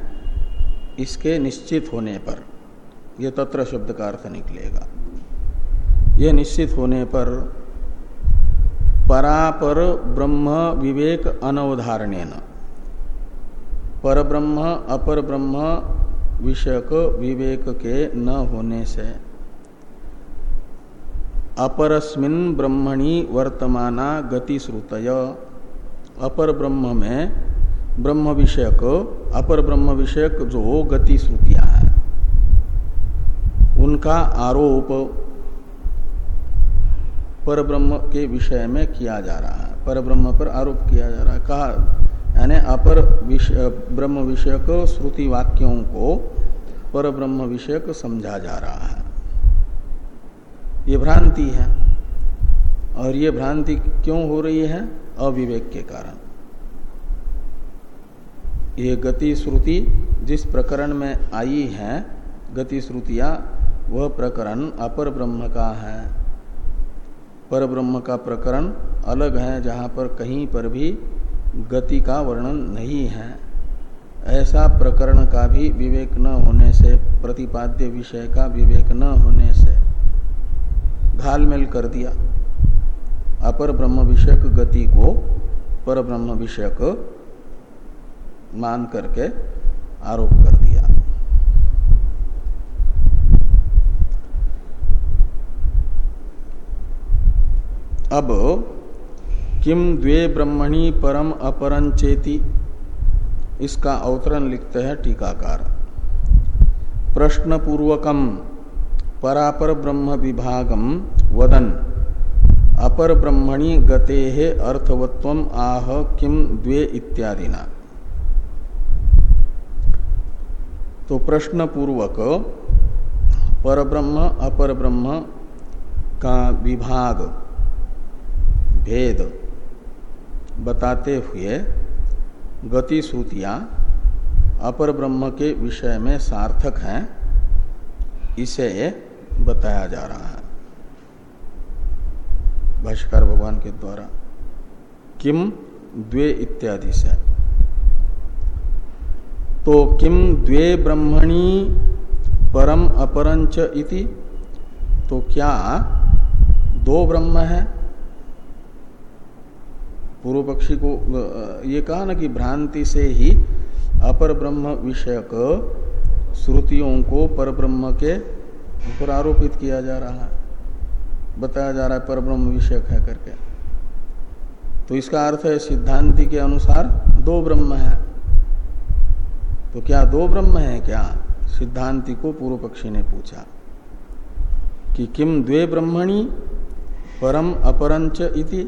[SPEAKER 1] इसके निश्चित होने पर। यह तत्र शब्द का अर्थ निकलेगा। यह निश्चित होने पर परापर ब्रह्म विवेक अनवधारण्य पर ब्रह्म अपर ब्रह्म विषयक विवेक के न होने से। अपरस्मिन ब्रह्मणि वर्तमाना गति श्रुतय अपर ब्रह्म में ब्रह्म विषयक अपर ब्रह्म विषयक जो गति श्रुतियाँ हैं। उनका आरोप पर ब्रह्म के विषय में किया जा रहा है। पर ब्रह्म पर आरोप किया जा रहा है। कहा, यानी अपर विषय, ब्रह्म विषयक श्रुति वाक्यों को पर ब्रह्म विषयक समझा जा रहा है। ये भ्रांति है। और ये भ्रांति क्यों हो रही है? अविवेक के कारण। ये गति श्रुति जिस प्रकरण में आई है, गति श्रुतियाँ, वह प्रकरण अपर ब्रह्म का है। पर ब्रह्म का प्रकरण अलग है, जहाँ पर कहीं पर भी गति का वर्णन नहीं है। ऐसा प्रकरण का भी विवेक न होने से, प्रतिपाद्य विषय का विवेक न होने से। घालमेल कर दिया। अपर ब्रह्म विषयक गति को पर ब्रह्म विषयक मान करके आरोप कर दिया अब किम द्वे ब्रह्मणि परम अपरं चेति? इसका अवतरण लिखते हैं टीकाकार। प्रश्न पूर्वकम परापर ब्रह्म विभागम वदन, अपर ब्रह्मणि गते अर्थवत्व आह किम द्वे इत्यादि ना तो प्रश्न पूर्वक परब्रह्म अपर ब्रह्म का विभाग भेद बताते हुए गति श्रुतियाँ अपर ब्रह्म के विषय में सार्थक हैं, इसे बताया जा रहा है। भाष्कर भगवान के द्वारा, किम द्वे इत्यादि से। तो किम द्वे ब्रह्मणी परम अपरंच इति तो क्या दो ब्रह्म है? पूर्व पक्षी को ये कहा ना कि भ्रांति से ही अपर ब्रह्म विषयक श्रुतियों को पर ब्रह्म के ऊपर आरोपित किया जा रहा है। बताया जा रहा है पर ब्रह्म विषयक है करके। तो इसका अर्थ है सिद्धांति के अनुसार दो ब्रह्म है। तो क्या दो ब्रह्म है क्या? सिद्धांति को पूर्व पक्षी ने पूछा कि किम द्वे ब्रह्मणी परम अपरंच इति?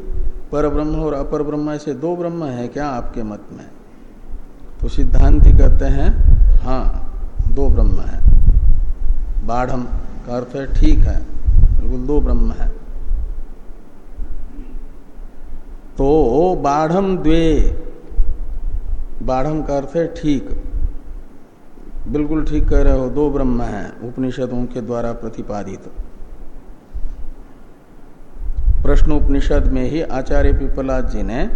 [SPEAKER 1] पर ब्रह्म और अपर ब्रह्म ऐसे दो ब्रह्म है क्या आपके मत में? तो सिद्धांति कहते हैं हाँ दो ब्रह्म है। बाढ़ का अर्थ है ठीक है, बिल्कुल दो ब्रह्म है। तो बाढ़ द्वे बाढ़ का अर्थ है ठीक। बिल्कुल ठीक कह रहे हो, दो ब्रह्म है, उपनिषदों के द्वारा प्रतिपादित। प्रश्न उपनिषद में ही आचार्य पिपलाद जी ने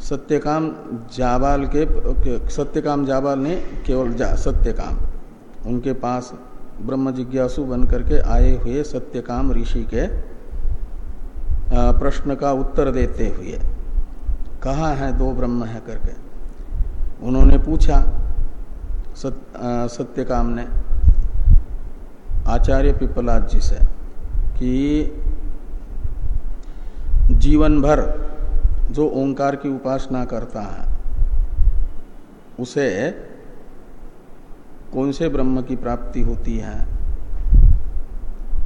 [SPEAKER 1] सत्यकाम जाबाल के सत्यकाम जाबाल ने केवल जा, सत्यकाम उनके पास ब्रह्म जिज्ञासु बन करके आए हुए सत्यकाम ऋषि के प्रश्न का उत्तर देते हुए कहा है दो ब्रह्म है करके। उन्होंने पूछा सत, सत्यकाम ने आचार्य पिपलाद जी से कि जीवन भर जो ओंकार की उपासना करता है, उसे कौन से ब्रह्म की प्राप्ति होती है?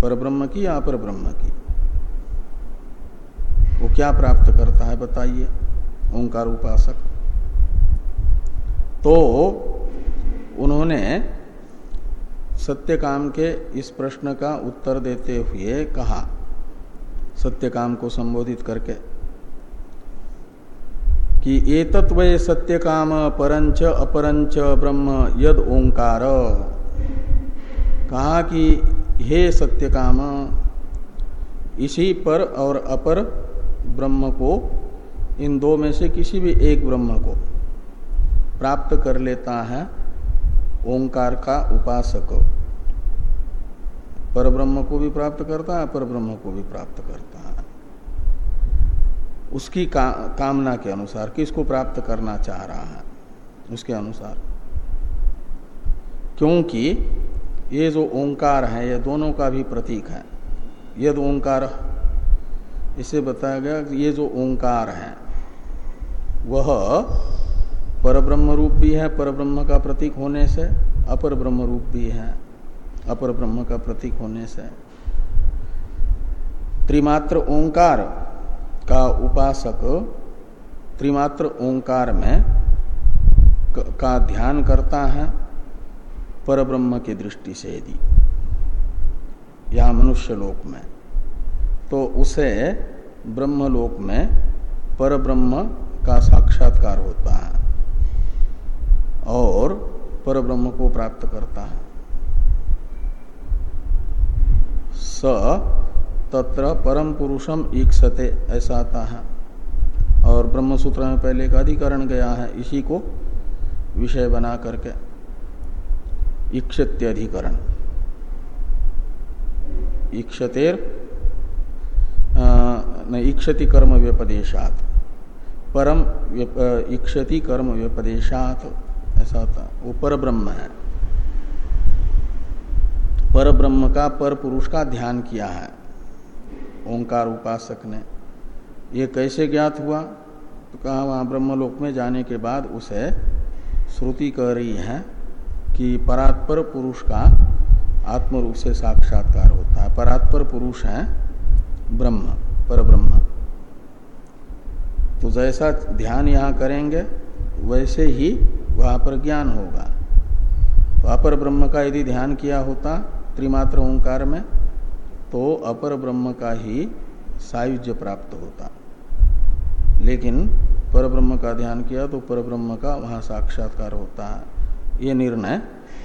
[SPEAKER 1] पर ब्रह्म की या अपर ब्रह्म की? वो क्या प्राप्त करता है बताइए, ओंकार उपासक। तो उन्होंने सत्यकाम के इस प्रश्न का उत्तर देते हुए कहा सत्यकाम को संबोधित करके, कि एतत्व सत्य काम परंच अपरंच ब्रह्म यद ओंकार। कहा कि हे सत्य काम, इसी पर और अपर ब्रह्म को, इन दो में से किसी भी एक ब्रह्म को प्राप्त कर लेता है ओंकार का उपासक। पर ब्रह्म को भी प्राप्त करता है अपर ब्रह्म को भी प्राप्त करता है। उसकी का, कामना के अनुसार किसको प्राप्त करना चाह रहा है उसके अनुसार। क्योंकि ये जो ओंकार है ये दोनों का भी प्रतीक है। यद ओंकार इसे बताया गया कि ये जो ओंकार है वह परब्रह्म रूप भी है परब्रह्म का प्रतीक होने से अपर ब्रह्म रूप भी है। अपर ब्रह्म का प्रतीक होने से। त्रिमात्र ओंकार का उपासक त्रिमात्र ओंकार में का ध्यान करता है पर ब्रह्म की दृष्टि से यदि, या मनुष्य लोक में तो उसे ब्रह्म लोक में पर ब्रह्म का साक्षात्कार होता है और पर ब्रह्म को प्राप्त करता है। स तत्र परम पुरुषम ईक्षते, ऐसा आता है। और ब्रह्म सूत्र में पहले एक अधिकरण गया है, इसी को विषय बना करके। ईक्षत्य अधिकरण। ईक्षतेर ईक्षति कर्म व्यपदेशात। परम ईक्षति कर्म व्यपदेशात, ऐसा होता वो पर ब्रह्म है। पर ब्रह्म का पर पुरुष का ध्यान किया है। ओंकार उपासक ने। ये कैसे ज्ञात हुआ? तो कहा, वहाँ ब्रह्मलोक में जाने के बाद उसे श्रुति कह रही है कि परात्पर पुरुष का आत्म रूप से साक्षात्कार होता है। परात्पर पुरुष है ब्रह्म पर ब्रह्म तो जैसा ध्यान यहाँ करेंगे, वैसे ही वहाँ पर ज्ञान होगा। तो अपर ब्रह्म का यदि ध्यान किया होता त्रिमात्र ओंकार में तो अपर ब्रह्म का ही सायुज्य प्राप्त होता। लेकिन पर ब्रह्म का ध्यान किया तो पर ब्रह्म का वहाँ साक्षात्कार होता। है ये निर्णय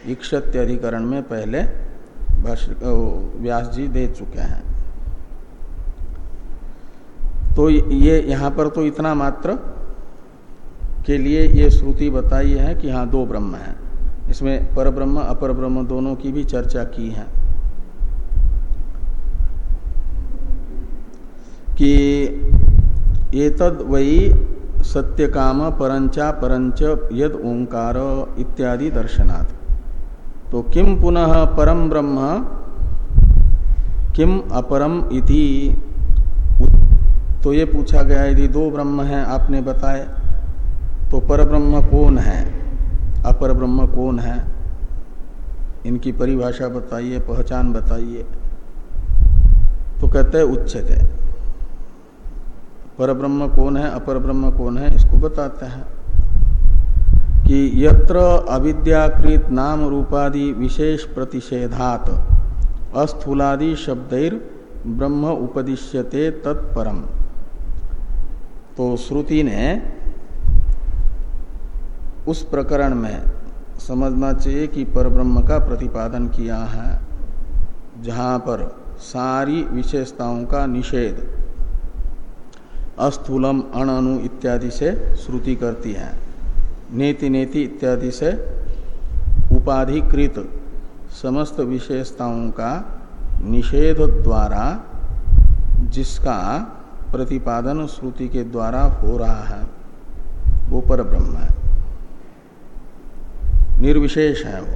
[SPEAKER 1] इक्षत्य अधिकरण में पहले व्यास जी दे चुके हैं। तो ये यहाँ पर तो इतना मात्र के लिए ये श्रुति बताई है कि हाँ दो ब्रह्म है। इसमें पर ब्रह्म अपर ब्रह्म दोनों की भी चर्चा की है कि एतद वही सत्य काम परंचा परंच यद ओंकार इत्यादि दर्शनात्। तो किम पुनः परम ब्रह्म किम अपरम इति? तो ये पूछा गया, यदि दो ब्रह्म हैं, आपने बताए तो पर ब्रह्म कौन है? अपर ब्रह्म कौन है? इनकी परिभाषा बताइए, पहचान बताइए। तो कहते हैं उच्चते पर ब्रह्म कौन है, अपर ब्रह्म कौन है, इसको बताते हैं कि यत्र अविद्याकृत नाम रूपादि विशेष प्रतिषेधात, अस्थूलादि शब्दैर ब्रह्म उपदिश्यते तत्परम। तो श्रुति ने उस प्रकरण में समझना चाहिए कि परब्रह्म का प्रतिपादन किया है, जहाँ पर सारी विशेषताओं का निषेध, अस्थूलम अणु इत्यादि से श्रुति करती है। नेति नेति इत्यादि से उपाधिकृत समस्त विशेषताओं का निषेध द्वारा, जिसका प्रतिपादन श्रुति के द्वारा हो रहा है, वो पर ब्रह्म है। निर्विशेष है वो।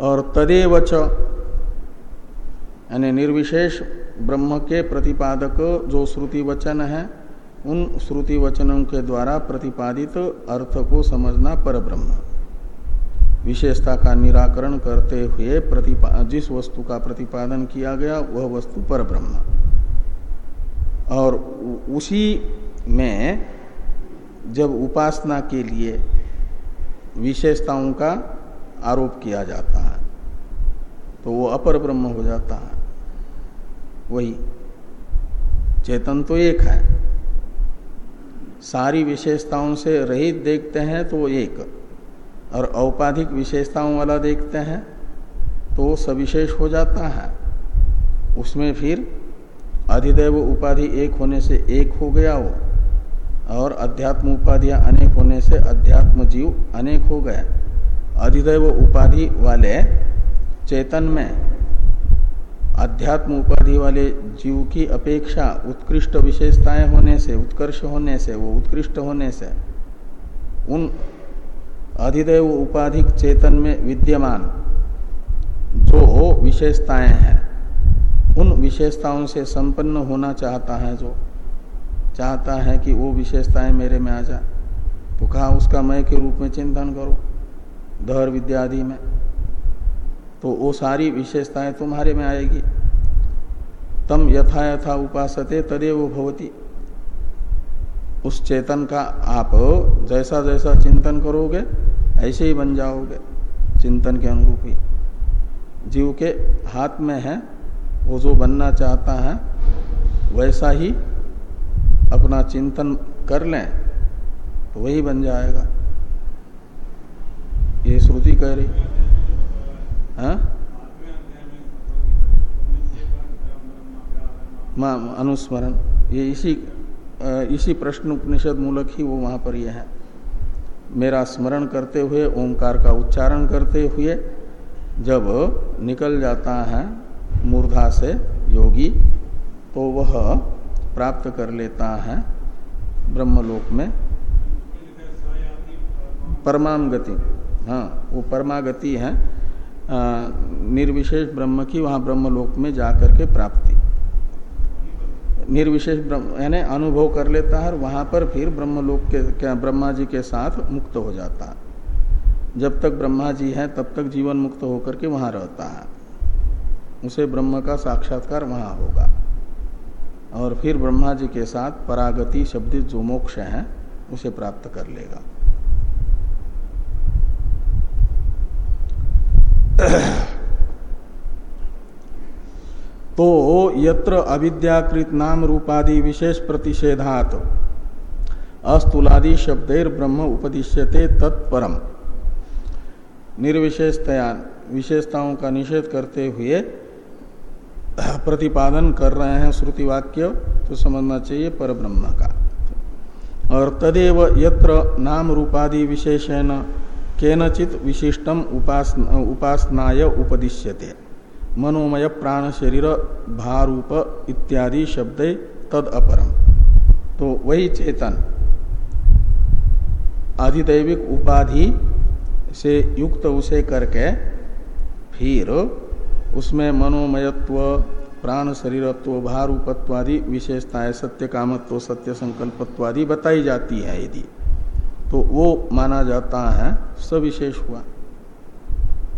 [SPEAKER 1] और तदेवच यानी निर्विशेष ब्रह्म के प्रतिपादक जो श्रुति वचन है, उन श्रुति वचनों के द्वारा प्रतिपादित अर्थ को समझना पर ब्रह्म विशेषता का निराकरण करते हुए जिस वस्तु का प्रतिपादन किया गया, वह वस्तु पर ब्रह्म और उसी में जब उपासना के लिए विशेषताओं का आरोप किया जाता है तो वो अपर ब्रह्म हो जाता है। वही चेतन तो एक है। सारी विशेषताओं से रहित देखते हैं तो वो एक, और औपाधिक विशेषताओं वाला देखते हैं तो वो सविशेष हो जाता है। उसमें फिर अधिदेव उपाधि एक होने से एक हो गया वो। और अध्यात्म उपाधियाँ अनेक होने से अध्यात्म जीव अनेक हो गए। अधिदैव उपाधि वाले चेतन में अध्यात्म उपाधि वाले जीव की अपेक्षा उत्कृष्ट विशेषताएँ होने से, उत्कर्ष होने से, वो उत्कृष्ट होने से, उन अधिदैव उपाधिक चेतन में विद्यमान जो विशेषताएँ हैं, उन विशेषताओं से संपन्न होना चाहता है जो चाहता है कि वो विशेषताएँ मेरे में आ जाए। तो कहा, उसका मैं के रूप में चिंतन करो धर विद्यादि में। तो वो सारी विशेषताएँ तुम्हारे में आएगी। तम यथा यथा उपासते तदेव भवती। उस चेतन का आप जैसा जैसा चिंतन करोगे, ऐसे ही बन जाओगे चिंतन के अनुरूप ही। जीव के हाथ में है, वो जो बनना चाहता है, वैसा ही अपना चिंतन कर लें तो वही बन जाएगा। ये श्रुति कह रही। हाँ? अनुस्मरण। ये इसी इसी प्रश्न उपनिषद मूलक ही वो वहाँ पर यह है। मेरा स्मरण करते हुए, ओंकार का उच्चारण करते हुए, जब निकल जाता है मूर्धा से योगी तो वह प्राप्त कर लेता है ब्रह्मलोक में। परमाम गति हाँ वो परमागति है। निर्विशेष ब्रह्म की वहाँ ब्रह्मलोक में जाकर के प्राप्ति। निर्विशेष ब्रह्म, यानी अनुभव कर लेता है और वहाँ पर फिर ब्रह्मलोक के, क्या, ब्रह्मा जी के साथ मुक्त हो जाता है। जब तक ब्रह्मा जी हैं, तब तक जीवन मुक्त होकर के वहाँ रहता है। उसे ब्रह्म का साक्षात्कार वहाँ होगा। और फिर ब्रह्मा जी के साथ परागति शब्दित जो मोक्ष है, उसे प्राप्त कर लेगा। तो यत्र अविद्याकृत नाम रूपादि विशेष प्रतिषेधात अस्तुलादि शब्देर ब्रह्म उपदिश्यते तत्परम। निर्विशेषतया विशेषताओं का निषेध करते हुए प्रतिपादन कर रहे हैं श्रुति वाक्य तो समझना चाहिए पर ब्रह्म का। और तदेव यत्र नाम रूपादि विशेषण केनचित विशिष्टम उपासना, उपासनाय उपदिश्यते। मनोमय प्राण शरीर भारूप इत्यादि शब्द तद अपरम। तो वही चेतन अधिदैविक उपाधि से युक्त उसे करके फिर उसमें मनोमयत्व, प्राण शरीरत्व, भारूपत्वादि विशेषताएँ, सत्य कामत्व, सत्य संकल्पत्वादि बताई जाती है यदि। तो वो माना जाता है सविशेष हुआ।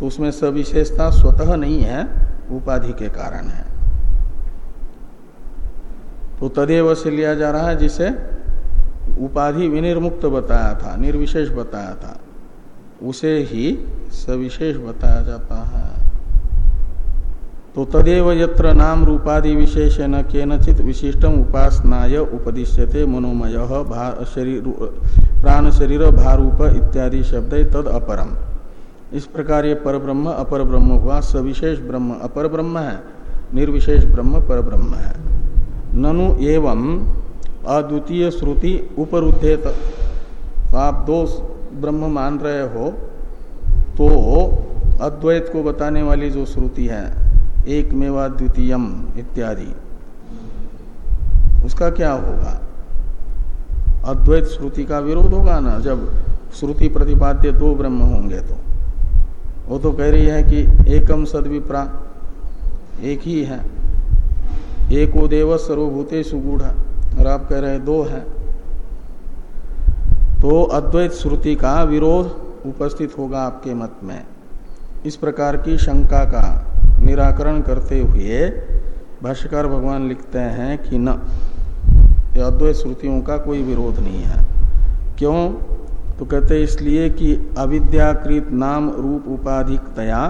[SPEAKER 1] तो उसमें सविशेषता स्वतः नहीं है, उपाधि के कारण है। तो तदेव से लिया जा रहा है जिसे उपाधि विनिर्मुक्त बताया था, निर्विशेष बताया था। उसे ही सविशेष बताया जाता है। तो तदेव यत्र नाम रूपादि विशेषण केनचित विशिष्टम उपासनाय उपदिश्यते मनोमय शरीर प्राण शरीर भारूप इत्यादि शब्द तद अपरम। इस प्रकार ये पर ब्रह्म अपर ब्रह्म हुआ। सविशेष ब्रह्म अपर ब्रह्म है। निर्विशेष ब्रह्म पर ब्रह्म है। ननु एवं अद्वितीय श्रुति उपरुद्धेत। आप दो ब्रह्म मान रहे हो तो अद्वैत को बताने वाली जो श्रुति है एक मेवा द्वितीयम इत्यादि। उसका क्या होगा? अद्वैत श्रुति का विरोध होगा ना? जब श्रुति प्रतिपाद्य दो ब्रह्म होंगे तो। वो तो कह रही है कि एकम सदविप्रा, एक ही है। एको देव सर्वभूते सुगूढ़ और आप कह रहे हैं दो है। तो अद्वैत श्रुति का विरोध उपस्थित होगा आपके मत में। इस प्रकार की शंका का निराकरण करते हुए भाष्यकार भगवान लिखते हैं कि न अद्वैत श्रुतियों का कोई विरोध नहीं है। क्यों? तो कहते इसलिए कि अविद्याकृत नाम रूप उपाधिकतया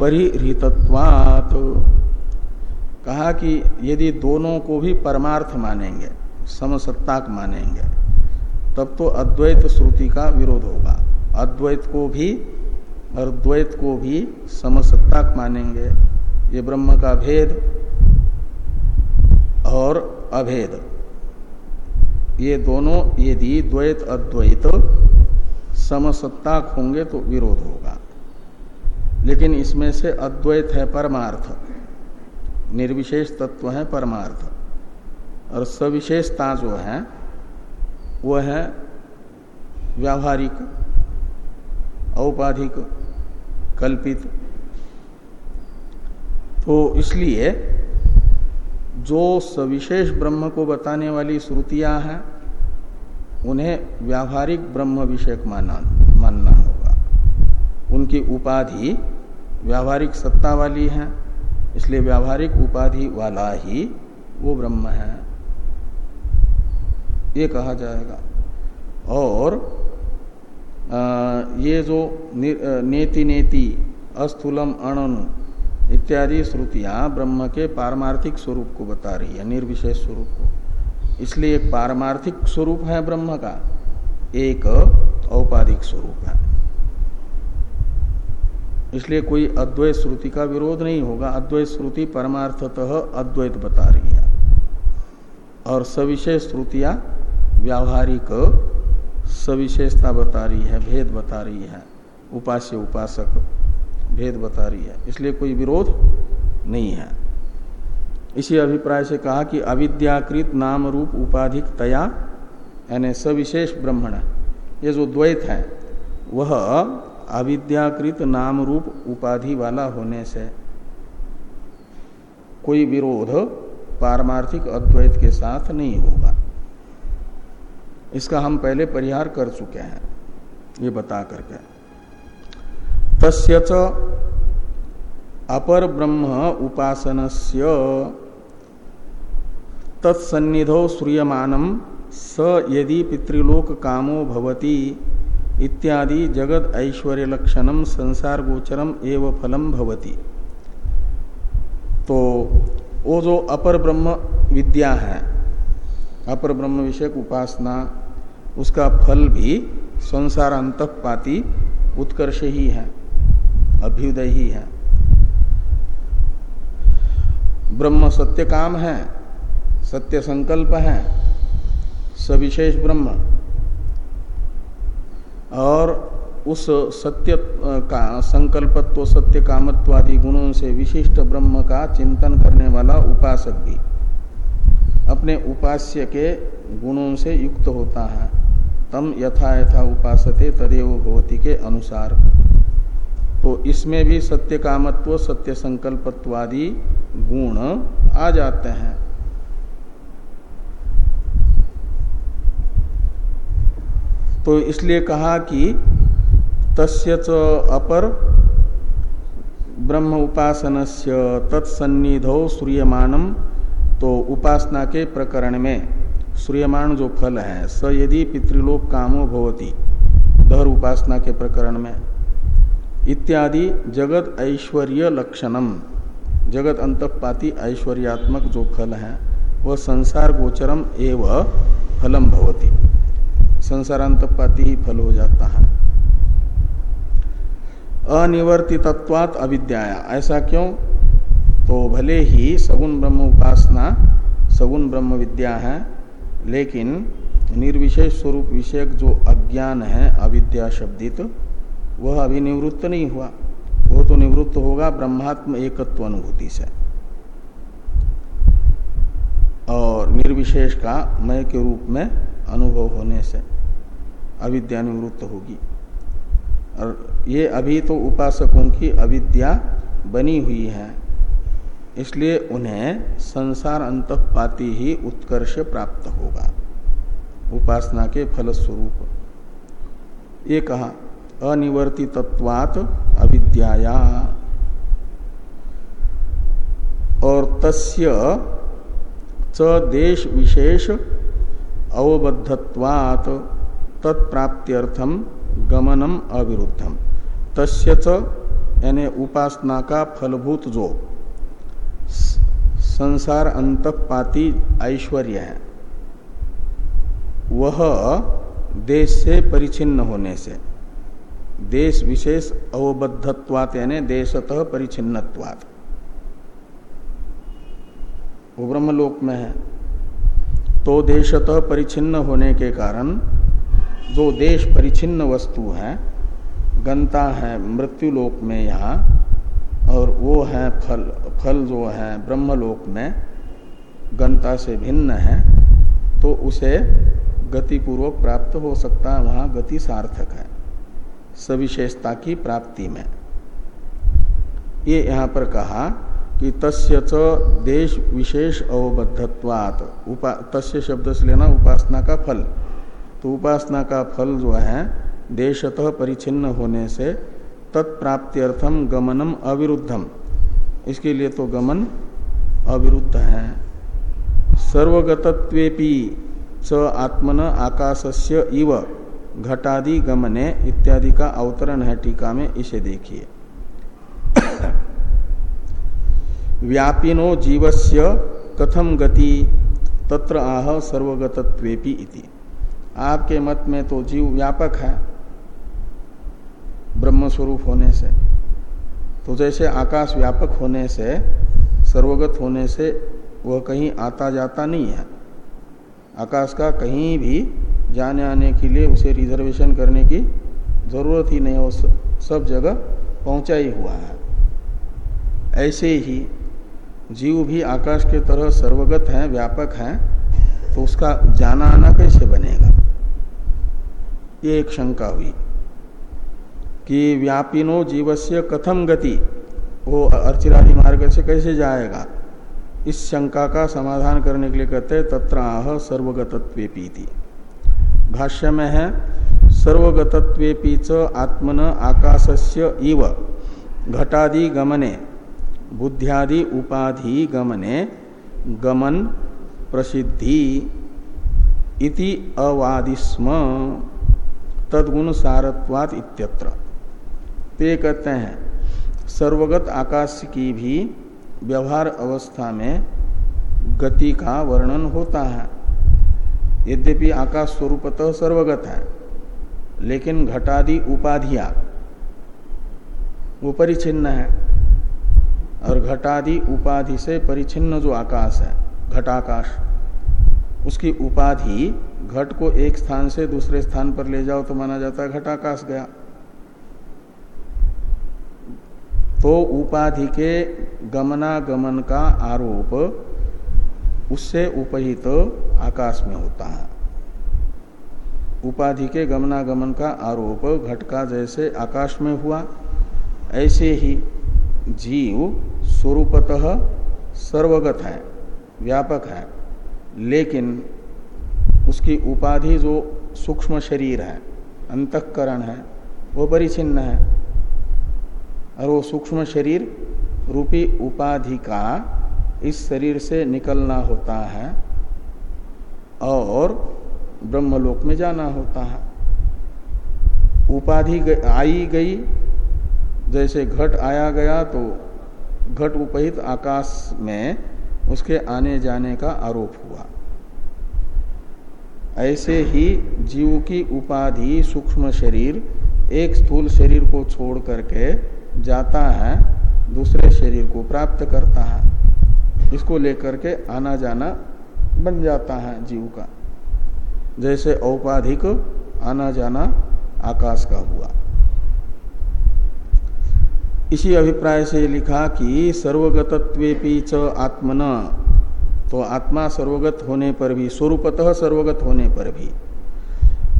[SPEAKER 1] परिहृतत्वात्। कहा कि यदि दोनों को भी परमार्थ मानेंगे, समसत्ताक मानेंगे, तब तो अद्वैत श्रुति का विरोध होगा। अद्वैत को भी और द्वैत को भी समसत्ताक मानेंगे। ये ब्रह्म का भेद और अभेद। ये दोनों यदि द्वैत अद्वैत समसत्ताक होंगे तो विरोध होगा। लेकिन इसमें से अद्वैत है परमार्थ। निर्विशेष तत्व है परमार्थ। और सविशेषता जो है, वह है व्यावहारिक, औपाधिक कल्पित। तो इसलिए जो सविशेष ब्रह्म को बताने वाली श्रुतियाँ हैं, उन्हें व्यावहारिक ब्रह्म विषयक माना, मानना होगा। उनकी उपाधि व्यावहारिक सत्ता वाली है, इसलिए व्यावहारिक उपाधि वाला ही वो ब्रह्म है। ये कहा जाएगा। और ये जो नेति नेति, अस्थूलम अणनु इत्यादि श्रुतियाँ ब्रह्म के पारमार्थिक स्वरूप को बता रही है, निर्विशेष स्वरूप को। इसलिए एक पारमार्थिक स्वरूप है ब्रह्म का, एक औपाधिक स्वरूप है। इसलिए कोई अद्वैत श्रुति का विरोध नहीं होगा, अद्वैत श्रुति परमार्थतः अद्वैत बता रही है। और सविशेष श्रुतियाँ व्यावहारिक सविशेषता बता रही है, भेद बता रही है, उपास्य उपासक भेद बता रही है। इसलिए कोई विरोध नहीं है। इसी अभिप्राय से कहा कि अविद्याकृत नाम रूप उपाधिक तया, यानी सविशेष ब्रह्मण, ये जो द्वैत है, वह अविद्याकृत नाम रूप उपाधि वाला होने से कोई विरोध पारमार्थिक अद्वैत के साथ नहीं होगा। इसका हम पहले परिहार कर चुके हैं, ये बता करके। तस्य अपर ब्रह्म उपासनस्य तत्सन्निधौ श्रूयमानम स यदि पितृलोक कामो भवति इत्यादि जगद ऐश्वर्य लक्षणम संसार गोचरम एवं फलम भवति। तो वो जो अपर ब्रह्म विद्या है, अपर ब्रह्म विषयक उपासना उसका फल भी संसार अंतपाती उत्कर्ष ही है, अभ्युदय ही है। ब्रह्म सत्य काम है, सत्य संकल्प है, सविशेष ब्रह्म। और उस सत्य का, संकल्पत्व, सत्य कामत्वादि गुणों से विशिष्ट ब्रह्म का चिंतन करने वाला उपासक भी अपने उपास्य के गुणों से युक्त होता है। तम यथा यथा उपासते तदेव भवती के अनुसार। तो इसमें भी सत्य कामत्व सत्य संकल्पत्वादि गुण आ जाते हैं। तो इसलिए कहा कि तस्य च अपर ब्रह्म उपासन से तत्सन्निधौ सूर्यमानम तो उपासना के प्रकरण में सूर्यमान जो फल है, स यदि पितृलोक कामो भवती, दहर उपासना के प्रकरण में। इत्यादि जगत ऐश्वर्य लक्षणम, जगत अंतपाती ऐश्वर्यात्मक जो फल है, वह संसार गोचरम एव फलम भवती। संसारांतपाती ही फल हो जाता है। अनिवर्तितत्वात अविद्याया। ऐसा क्यों? तो भले ही सगुण ब्रह्म उपासना, सगुण ब्रह्म विद्या है लेकिन निर्विशेष स्वरूप विषयक जो अज्ञान है, अविद्या शब्दित, वह अभी निवृत्त नहीं हुआ। वो तो निवृत्त होगा, ब्रह्मात्म एकत्व अनुभूति से। और निर्विशेष का मय के रूप में अनुभव होने से अविद्या निवृत्त होगी। और ये अभी तो उपासकों की अविद्या बनी हुई है। इसलिए उन्हें संसार अंत अंतपाती ही उत्कर्ष प्राप्त होगा। उपासना के फलस्वरूप। ये कहा, अनिवर्तितत्वात अविद्याया। और तस्य च देश विशेष अवबद्धत्वात तत्प्राप्त्यर्थम गमनम अविरुद्धम। तस्य च यानी उपासना का फलभूत जो संसार अंतपाती ऐश्वर्य है। वह देश से परिचिन्न होने से, देश विशेष अवबद्धत्वात यानी देशतः परिचिन्नत्वात। वो ब्रह्मलोक में है। तो देशतः परिचिन्न होने के कारण, जो देश परिचिन्न वस्तु है, गंता है मृत्यु लोक में यहाँ, और वो है फल फल जो है, ब्रह्मलोक में गंता से भिन्न है तो उसे गतिपूर्वक प्राप्त हो सकता है, वहाँ गति सार्थक है, सविशेषता की प्राप्ति में। ये यहाँ पर कहा कि तस्य च देश विशेष अवबद्धत्वात, उपा, तस्य शब्द से लेना उपासना का फल। तो उपासना का फल जो है, देशतः परिचिन्न होने से तत्प्राप्त्यर्थम गमनम अविरुद्धम। इसके लिए तो गमन अविरुद्ध है। सर्वगतत्वेपि च आत्मन आकाशस्य इव घटादि गमने इत्यादि का अवतरण है टीका में, इसे देखिए। व्यापिनो जीवस्य कथम गति, तत्र आह सर्वगतत्वेपि इति। आपके मत में तो जीव व्यापक है ब्रह्म स्वरूप होने से। तो जैसे आकाश व्यापक होने से, सर्वगत होने से वह कहीं आता जाता नहीं है। आकाश का कहीं भी जाने आने के लिए उसे रिजर्वेशन करने की ज़रूरत ही नहीं हो सब जगह पहुँचा ही हुआ है। ऐसे ही जीव भी आकाश के तरह सर्वगत है, व्यापक हैं तो उसका जाना आना कैसे बनेगा? ये एक शंका हुई। कि व्यापिनो जीवस्य कथम गति? वो अर्चिरादि मार्ग से कैसे जाएगा? इस शंका का समाधान करने के लिए कहते हैं तत्र आह सर्वगतत्वेपीति। भाष्य में है, सर्वगतत्वेपि च आत्मन आकाशस्य इव घटादि गमने, बुद्ध्यादि उपाधि गमने, गमन प्रसिद्धि इति अवादिस्म तदगुण सारत्वात इत्यत्र। ते कहते हैं। सर्वगत आकाश की भी व्यवहार अवस्था में गति का वर्णन होता है। यद्यपि आकाश स्वरूपतः सर्वगत है, लेकिन घटादि उपाधियाँ वो परिचिन्न है। और घटादि उपाधि से परिचिन्न जो आकाश है, घटाकाश, उसकी उपाधि घट को एक स्थान से दूसरे स्थान पर ले जाओ तो माना जाता है घटाकाश गया। तो उपाधि के गमनागमन का आरोप उससे उपहित तो आकाश में होता है। उपाधि के गमनागमन का आरोप घट का जैसे आकाश में हुआ, ऐसे ही जीव स्वरूपतः सर्वगत है, व्यापक है, लेकिन उसकी उपाधि जो सूक्ष्म शरीर है, अंतकरण है, वो परिचिन्न है। और वो सूक्ष्म शरीर रूपी उपाधि का इस शरीर से निकलना होता है और ब्रह्मलोक में जाना होता है। उपाधि आई गई, जैसे घट आया गया तो घट उपहित आकाश में उसके आने जाने का आरोप हुआ। ऐसे ही जीव की उपाधि सूक्ष्म शरीर, एक स्थूल शरीर को छोड़ करके जाता है, दूसरे शरीर को प्राप्त करता है, इसको लेकर के आना जाना बन जाता है जीव का। जैसे औपाधिक आना जाना आकाश का हुआ। इसी अभिप्राय से लिखा कि सर्वगतत्वेपि च आत्मन तो आत्मा सर्वगत होने पर भी, स्वरूपतः सर्वगत होने पर भी,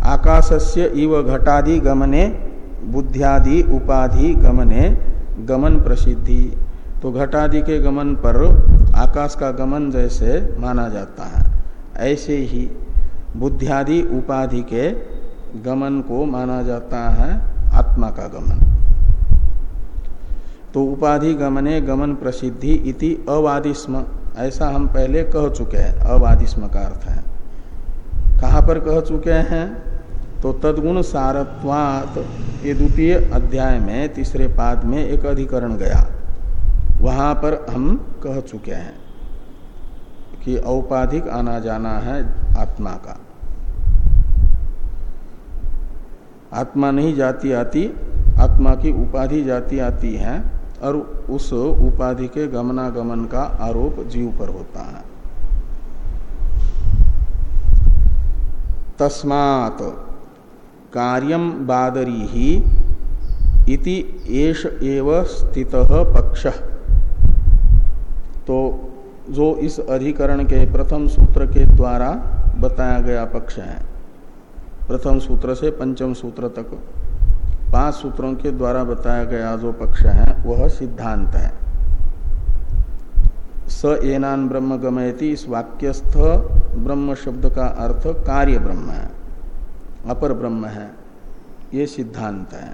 [SPEAKER 1] आकाशस्य इव घटादि गमने बुद्धियादि उपाधि गमने गमन प्रसिद्धि। तो घटादि के गमन पर आकाश का गमन जैसे माना जाता है। ऐसे ही बुद्धियादि उपाधि के गमन को माना जाता है आत्मा का गमन। तो उपाधि गमने गमन प्रसिद्धि इति अवादिस्म। ऐसा हम पहले कह चुके हैं। अवादिस्म का अर्थ है। कहाँ पर कह चुके हैं? तो तदगुण सारत्वात ये द्वितीय अध्याय में, तीसरे पाद में एक अधिकरण गया। वहाँ पर हम कह चुके हैं कि औपाधिक आना जाना है आत्मा का। आत्मा नहीं जाती आती, आत्मा की उपाधि जाती आती है, और उस उपाधि के गमनागमन का आरोप जीव पर होता है। तस्मात कार्यम बादरी ही इति एष एव स्थित पक्ष। तो जो इस अधिकरण के प्रथम सूत्र के द्वारा बताया गया पक्ष है, प्रथम सूत्र से पंचम सूत्र तक, पाँच सूत्रों के द्वारा बताया गया जो पक्ष है, वह सिद्धांत है। स एनान ब्रह्म गमयति इस वाक्यस्थ ब्रह्म शब्द का अर्थ कार्य ब्रह्म है। अपर ब्रह्म है, ये सिद्धांत है।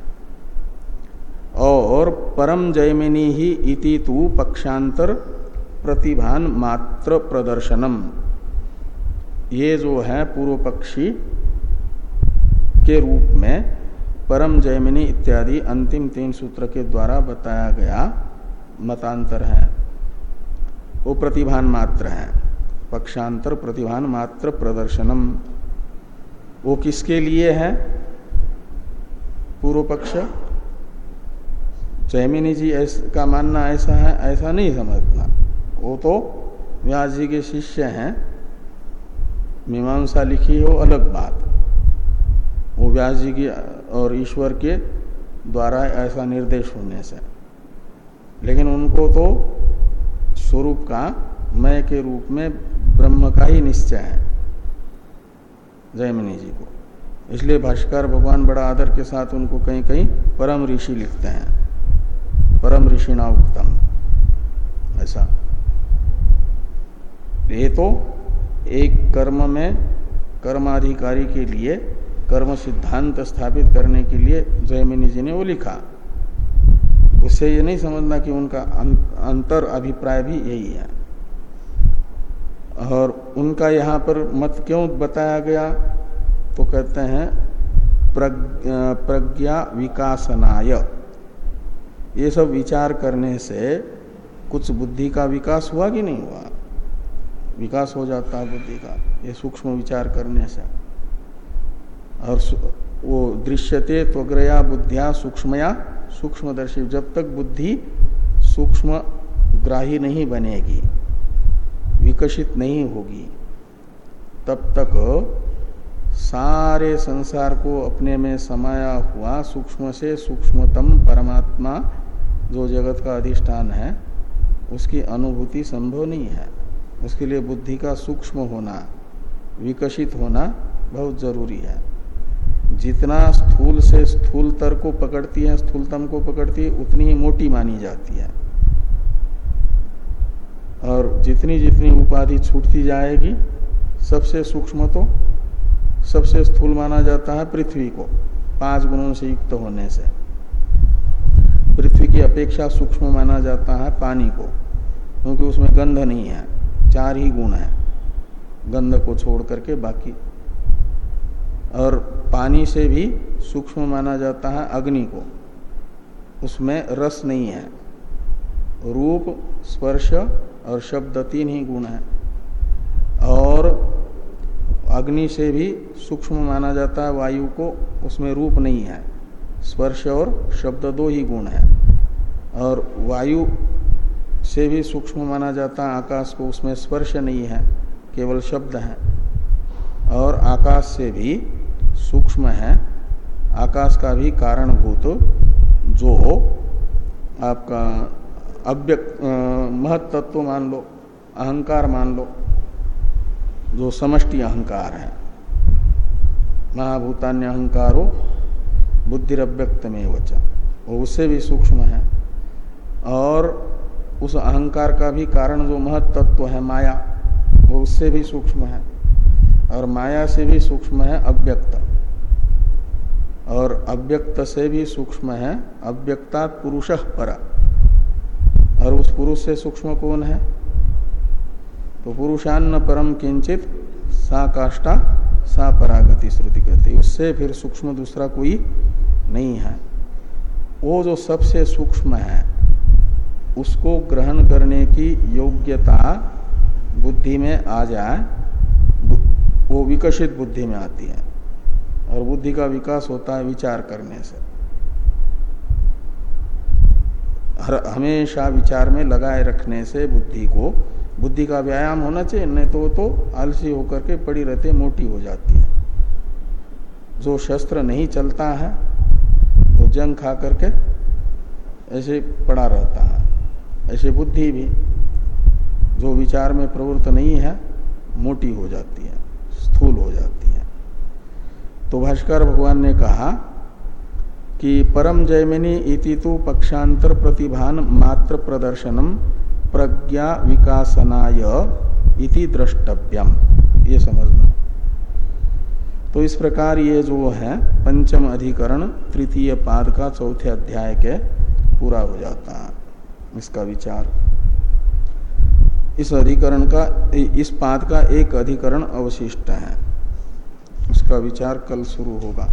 [SPEAKER 1] और परम जयमिनी ही इति तु पक्षांतर प्रतिभान मात्र प्रदर्शनम। ये जो है पूर्व पक्षी के रूप में परम जयमिनी इत्यादि अंतिम तीन सूत्र के द्वारा बताया गया मतांतर है। वो प्रतिभान मात्र है, पक्षांतर प्रतिभान मात्र प्रदर्शनम। वो किसके लिए है? पूर्व पक्ष? जयमिनी जी का मानना ऐसा है, ऐसा नहीं समझना वो तो व्यास जी के शिष्य हैं। मीमांसा लिखी हो, अलग बात। वो व्यास जी की और ईश्वर के द्वारा ऐसा निर्देश होने से। लेकिन उनको तो स्वरूप का, मय के रूप में ब्रह्म का ही निश्चय है। जयमिनी जी को। इसलिए भाष्कर भगवान बड़ा आदर के साथ उनको कहीं कहीं परम ऋषि लिखते हैं। परम ऋषि ना उत्तम ऐसा। ये तो एक कर्म में कर्माधिकारी के लिए कर्म सिद्धांत स्थापित करने के लिए जयमिनी जी ने वो लिखा। उससे ये नहीं समझना कि उनका अं-, अंतर अभिप्राय भी यही है। और उनका यहाँ पर मत क्यों बताया गया? तो कहते हैं प्रज्ञा विकासनाय। ये सब विचार करने से कुछ बुद्धि का विकास हुआ कि नहीं हुआ? विकास हो जाता है बुद्धि का, ये सूक्ष्म विचार करने से। और वो दृश्यते त्वग्रया बुद्धिया सूक्ष्मया सूक्ष्मदर्शी। जब तक बुद्धि सूक्ष्म ग्राही नहीं बनेगी। विकसित नहीं होगी। तब तक सारे संसार को अपने में समाया हुआ सूक्ष्म से सूक्ष्मतम परमात्मा जो जगत का अधिष्ठान है, उसकी अनुभूति संभव नहीं है। उसके लिए बुद्धि का सूक्ष्म होना, विकसित होना बहुत ज़रूरी है। जितना स्थूल से स्थूलतर को पकड़ती है, स्थूलतम को पकड़ती है, उतनी ही मोटी मानी जाती है। और जितनी जितनी उपाधि छूटती जाएगी, सबसे सूक्ष्म तो सबसे स्थूल माना जाता है पृथ्वी को, पाँच गुणों से युक्त होने से। पृथ्वी की अपेक्षा सूक्ष्म माना जाता है पानी को, क्योंकि उसमें गंध नहीं है, चार ही गुण है, गंध को छोड़ करके बाकी। और पानी से भी सूक्ष्म माना जाता है अग्नि को, उसमें रस नहीं है, रूप, स्पर्श और शब्द तीन ही गुण है। और अग्नि से भी सूक्ष्म माना जाता है, वायु को उसमें रूप नहीं है। स्पर्श और शब्द दो ही गुण है। और वायु से भी सूक्ष्म माना जाता है, आकाश को उसमें स्पर्श नहीं है, केवल शब्द है। और आकाश से भी सूक्ष्म है, आकाश का भी कारणभूत जो हो, आपका अव्यक्त महत्त्व मान लो, अहंकार मान लो, जो समष्टि अहंकार है। महाभूतान्य अहंकारो बुद्धिव्यक्त में वचन वो उससे भी सूक्ष्म है। और उस अहंकार का भी कारण जो महत्त्व है, माया, वो उससे भी सूक्ष्म है। और माया से भी सूक्ष्म है अव्यक्त। और अव्यक्त से भी सूक्ष्म है अव्यक्ता पुरुष पर। पुरुष से सूक्ष्म कौन है? तो पुरुषान्न परम किंचित सा काष्टा, सा परागति श्रुति कहती उससे फिर सूक्ष्म दूसरा कोई नहीं है। वो जो सबसे सूक्ष्म है, उसको ग्रहण करने की योग्यता बुद्धि में आ जाए वो विकसित बुद्धि में आती है। और बुद्धि का विकास होता है विचार करने से। हमेशा विचार में लगाए रखने से बुद्धि को, बुद्धि का व्यायाम होना चाहिए, नहीं तो तो आलसी होकर के पड़ी रहते मोटी हो जाती है। जो शस्त्र नहीं चलता है, वो तो जंग खा करके ऐसे पड़ा रहता है। ऐसे बुद्धि भी, जो विचार में प्रवृत्त नहीं है, मोटी हो जाती है, स्थूल हो जाती है। तो भाष्कर भगवान ने कहा कि परम जयमिनी इति तो पक्षांतर प्रतिभान मात्र प्रदर्शनम प्रज्ञा विकासनाय इति द्रष्टव्यम। ये समझना। तो इस प्रकार ये जो है, पंचम अधिकरण तृतीय पाद का चौथे अध्याय के पूरा हो जाता है। इसका विचार। इस अधिकरण का, इस पाद का एक अधिकरण अवशिष्ट है। उसका विचार कल शुरू होगा।